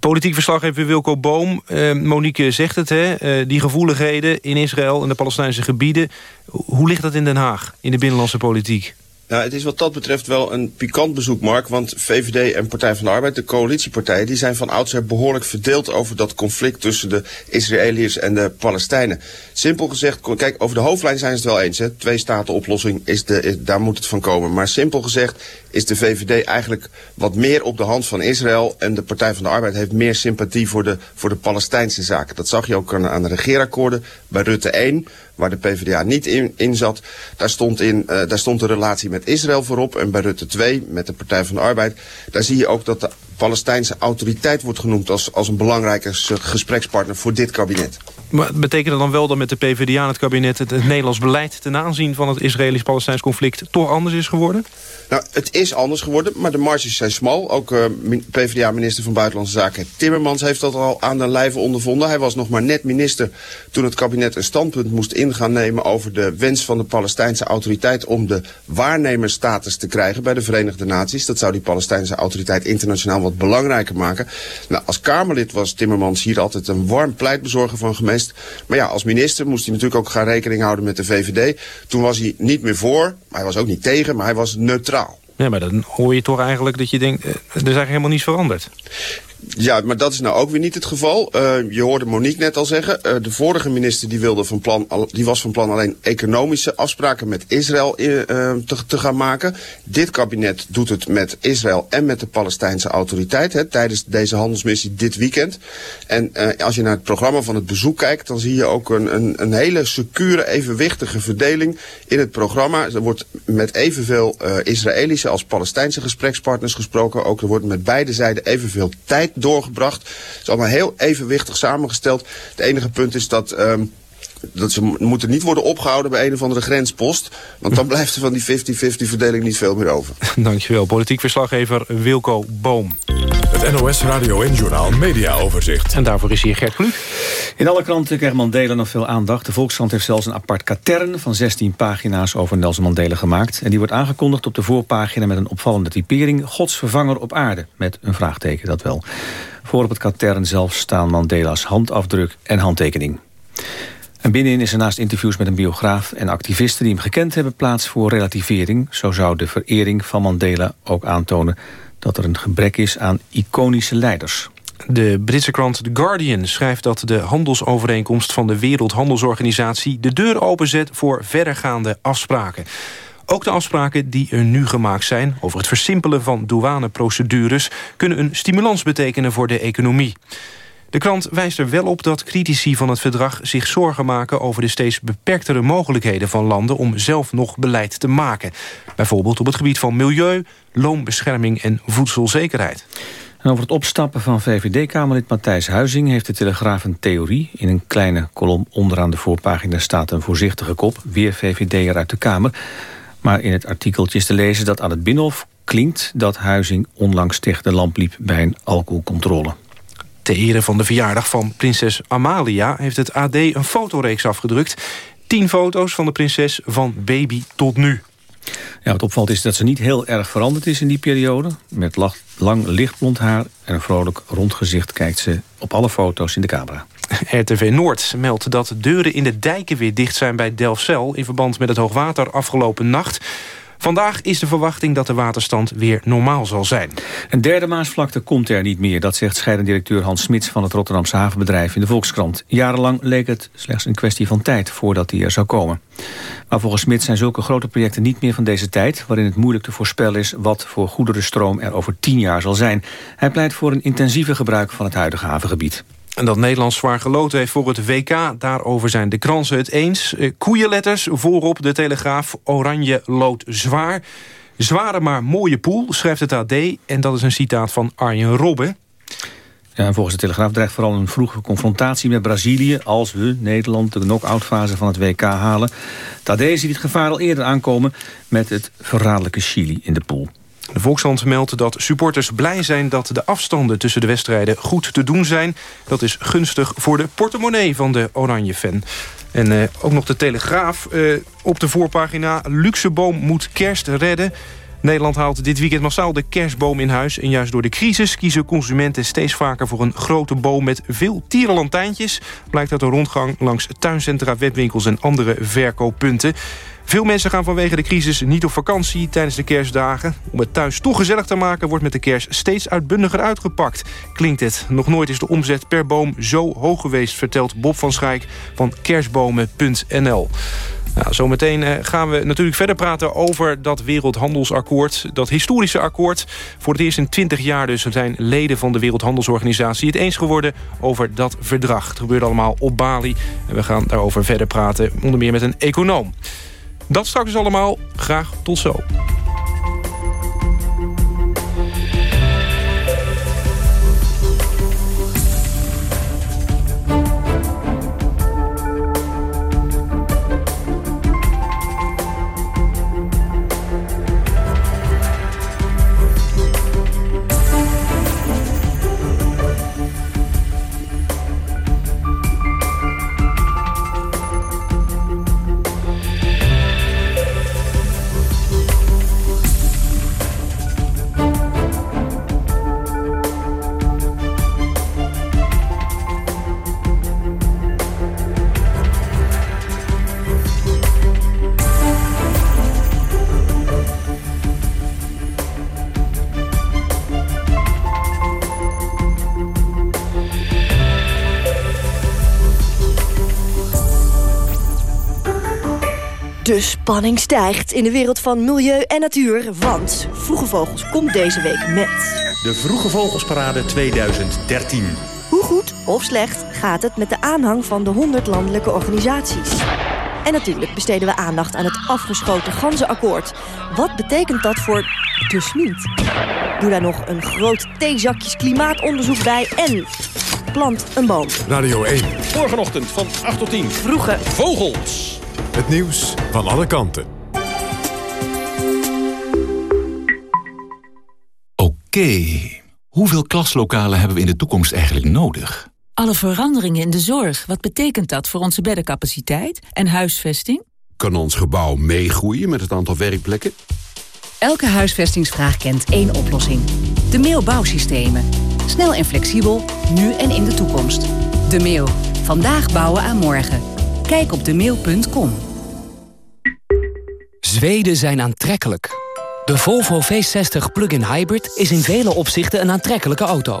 Politiek verslaggever Wilco Boom. Uh, Monique zegt het, hè, die gevoeligheden in Israël en de Palestijnse gebieden. Hoe ligt dat in Den Haag, in de binnenlandse politiek? Nou, het is wat dat betreft wel een pikant bezoek, Mark. Want VVD en Partij van de Arbeid, de coalitiepartijen... die zijn van oudsher behoorlijk verdeeld over dat conflict... tussen de Israëliërs en de Palestijnen. Simpel gezegd, kijk, over de hoofdlijn zijn ze het wel eens. Hè. Twee staten oplossing, is de, daar moet het van komen. Maar simpel gezegd is de VVD eigenlijk wat meer op de hand van Israël... en de Partij van de Arbeid heeft meer sympathie voor de, voor de Palestijnse zaken. Dat zag je ook aan, de regeerakkoorden bij Rutte 1 waar de PvdA niet in, in zat. Daar stond, in, uh, daar stond de relatie met Israël voorop. En bij Rutte 2, met de Partij van de Arbeid... daar zie je ook dat de Palestijnse autoriteit wordt genoemd... als, als een belangrijke gesprekspartner voor dit kabinet. Maar betekent dat dan wel dat met de PvdA en het kabinet... het, het Nederlands beleid ten aanzien van het Israëlisch-Palestijns conflict... toch anders is geworden? Nou, het is anders geworden, maar de marges zijn smal. Ook uh, PvdA-minister van Buitenlandse Zaken Timmermans heeft dat al aan de lijve ondervonden. Hij was nog maar net minister toen het kabinet een standpunt moest ingaan nemen... over de wens van de Palestijnse autoriteit om de waarnemersstatus te krijgen bij de Verenigde Naties. Dat zou die Palestijnse autoriteit internationaal wat belangrijker maken. Nou, als Kamerlid was Timmermans hier altijd een warm pleitbezorger van geweest. Maar ja, als minister moest hij natuurlijk ook gaan rekening houden met de VVD. Toen was hij niet meer voor, maar hij was ook niet tegen, maar hij was neutraal. Ja, maar dan hoor je toch eigenlijk dat je denkt, eh, er is eigenlijk helemaal niets veranderd. Ja, maar dat is nou ook weer niet het geval. Uh, je hoorde Monique net al zeggen. Uh, de vorige minister die wilde van plan, die was van plan alleen economische afspraken met Israël te, te, gaan maken. Dit kabinet doet het met Israël en met de Palestijnse autoriteit hè, tijdens deze handelsmissie dit weekend. En als je naar het programma van het bezoek kijkt, dan zie je ook een, een, een hele secure, evenwichtige verdeling in het programma. Er wordt met evenveel Israëlische als Palestijnse gesprekspartners gesproken. Ook er wordt met beide zijden evenveel tijd doorgebracht. Het is allemaal heel evenwichtig samengesteld. Het enige punt is dat... Um, dat ze moeten niet worden opgehouden bij een of andere grenspost. Want dan blijft er van die 50-50 verdeling niet veel meer over. Dankjewel, politiek verslaggever Wilco Boom. Het NOS Radio en Journal Media Overzicht. En daarvoor is hier Gert Kluk. In alle kranten krijgt Mandela nog veel aandacht. De Volkskrant heeft zelfs een apart katern van 16 pagina's over Nelson Mandela gemaakt. En die wordt aangekondigd op de voorpagina met een opvallende typering. Gods vervanger op aarde, met een vraagteken dat wel. Voor op het katern zelf staan Mandela's handafdruk en handtekening. En binnenin is er naast interviews met een biograaf en activisten die hem gekend hebben plaats voor relativering. Zo zou de verering van Mandela ook aantonen dat er een gebrek is aan iconische leiders. De Britse krant The Guardian schrijft dat de handelsovereenkomst van de Wereldhandelsorganisatie de deur openzet voor verdergaande afspraken. Ook de afspraken die er nu gemaakt zijn over het versimpelen van douaneprocedures kunnen een stimulans betekenen voor de economie. De krant wijst er wel op dat critici van het verdrag zich zorgen maken... over de steeds beperktere mogelijkheden van landen om zelf nog beleid te maken. Bijvoorbeeld op het gebied van milieu, loonbescherming en voedselzekerheid. En over het opstappen van VVD-Kamerlid Matthijs Huizing... heeft de Telegraaf een theorie. In een kleine kolom onderaan de voorpagina staat een voorzichtige kop. Weer VVD'er uit de Kamer. Maar in het artikeltje is te lezen dat aan het Binnenhof klinkt... dat Huizing onlangs tegen de lamp liep bij een alcoholcontrole. Ter ere van de verjaardag van prinses Amalia... heeft het AD een fotoreeks afgedrukt. Tien foto's van de prinses van baby tot nu. Ja, wat opvalt is dat ze niet heel erg veranderd is in die periode. Met lang lichtblond haar en een vrolijk rond gezicht... kijkt ze op alle foto's in de camera. RTV Noord meldt dat deuren in de dijken weer dicht zijn bij Delfzijl... in verband met het hoogwater afgelopen nacht. Vandaag is de verwachting dat de waterstand weer normaal zal zijn. Een derde Maasvlakte komt er niet meer. Dat zegt scheidend directeur Hans Smits van het Rotterdamse havenbedrijf in de Volkskrant. Jarenlang leek het slechts een kwestie van tijd voordat die er zou komen. Maar volgens Smits zijn zulke grote projecten niet meer van deze tijd... waarin het moeilijk te voorspellen is wat voor goederenstroom er over tien jaar zal zijn. Hij pleit voor een intensieve gebruik van het huidige havengebied. En dat Nederland zwaar geloten heeft voor het WK, daarover zijn de kransen het eens. Eh, koeienletters voorop de Telegraaf, oranje lood zwaar. Zware maar mooie pool, schrijft het AD. En dat is een citaat van Arjen Robben. Ja, volgens de Telegraaf dreigt vooral een vroege confrontatie met Brazilië... als we, Nederland, de knock-outfase van het WK halen. Tadee ziet het gevaar al eerder aankomen met het verraderlijke Chili in de pool. De Volkskrant meldt dat supporters blij zijn dat de afstanden tussen de wedstrijden goed te doen zijn. Dat is gunstig voor de portemonnee van de Oranje-fan. En uh, ook nog de Telegraaf uh, op de voorpagina. Luxeboom moet kerst redden. Nederland haalt dit weekend massaal de kerstboom in huis. En juist door de crisis kiezen consumenten steeds vaker voor een grote boom met veel tierenlantijntjes. Blijkt uit een rondgang langs tuincentra, webwinkels en andere verkooppunten. Veel mensen gaan vanwege de crisis niet op vakantie tijdens de kerstdagen. Om het thuis toch gezellig te maken wordt met de kerst steeds uitbundiger uitgepakt. Klinkt het. Nog nooit is de omzet per boom zo hoog geweest, vertelt Bob van Schijk van kerstbomen.nl. Nou, zometeen eh, gaan we natuurlijk verder praten over dat wereldhandelsakkoord. Dat historische akkoord. Voor het eerst in 20 jaar dus zijn leden van de Wereldhandelsorganisatie het eens geworden over dat verdrag. Het gebeurt allemaal op Bali. En we gaan daarover verder praten, onder meer met een econoom. Dat straks dus allemaal. Graag tot zo. De spanning stijgt in de wereld van milieu en natuur, want Vroege Vogels komt deze week met... De Vroege Vogelsparade 2013. Hoe goed of slecht gaat het met de aanhang van de 100 landelijke organisaties? En natuurlijk besteden we aandacht aan het afgeschoten ganzenakkoord. Wat betekent dat voor de Smit? Doe daar nog een groot theezakjes klimaatonderzoek bij en plant een boom. Radio 1. Morgenochtend van 8 tot 10. Vroege Vogels. Het nieuws van alle kanten. Oké, hoeveel klaslokalen hebben we in de toekomst eigenlijk nodig? Alle veranderingen in de zorg, wat betekent dat voor onze beddencapaciteit en huisvesting? Kan ons gebouw meegroeien met het aantal werkplekken? Elke huisvestingsvraag kent één oplossing. De Meo Bouwsystemen. Snel en flexibel, nu en in de toekomst. De Meo. Vandaag bouwen aan morgen. Kijk op demeel.com. Zweden zijn aantrekkelijk. De Volvo V60 Plug-in Hybrid is in vele opzichten een aantrekkelijke auto.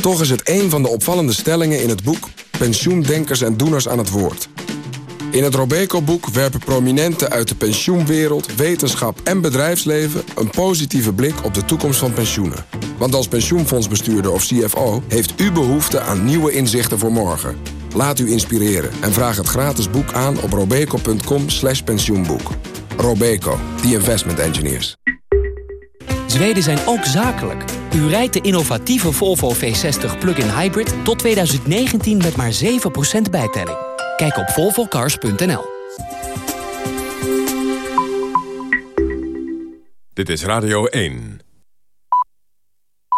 Toch is het een van de opvallende stellingen in het boek... Pensioendenkers en Doeners aan het Woord... In het Robeco-boek werpen prominenten uit de pensioenwereld, wetenschap en bedrijfsleven een positieve blik op de toekomst van pensioenen. Want als pensioenfondsbestuurder of CFO heeft u behoefte aan nieuwe inzichten voor morgen. Laat u inspireren en vraag het gratis boek aan op robeco.com slash pensioenboek. Robeco, the investment engineers. Zweden zijn ook zakelijk. U rijdt de innovatieve Volvo V60 plug-in hybrid tot 2019 met maar 7% bijtelling. Kijk op volvocars.nl. Dit is Radio 1.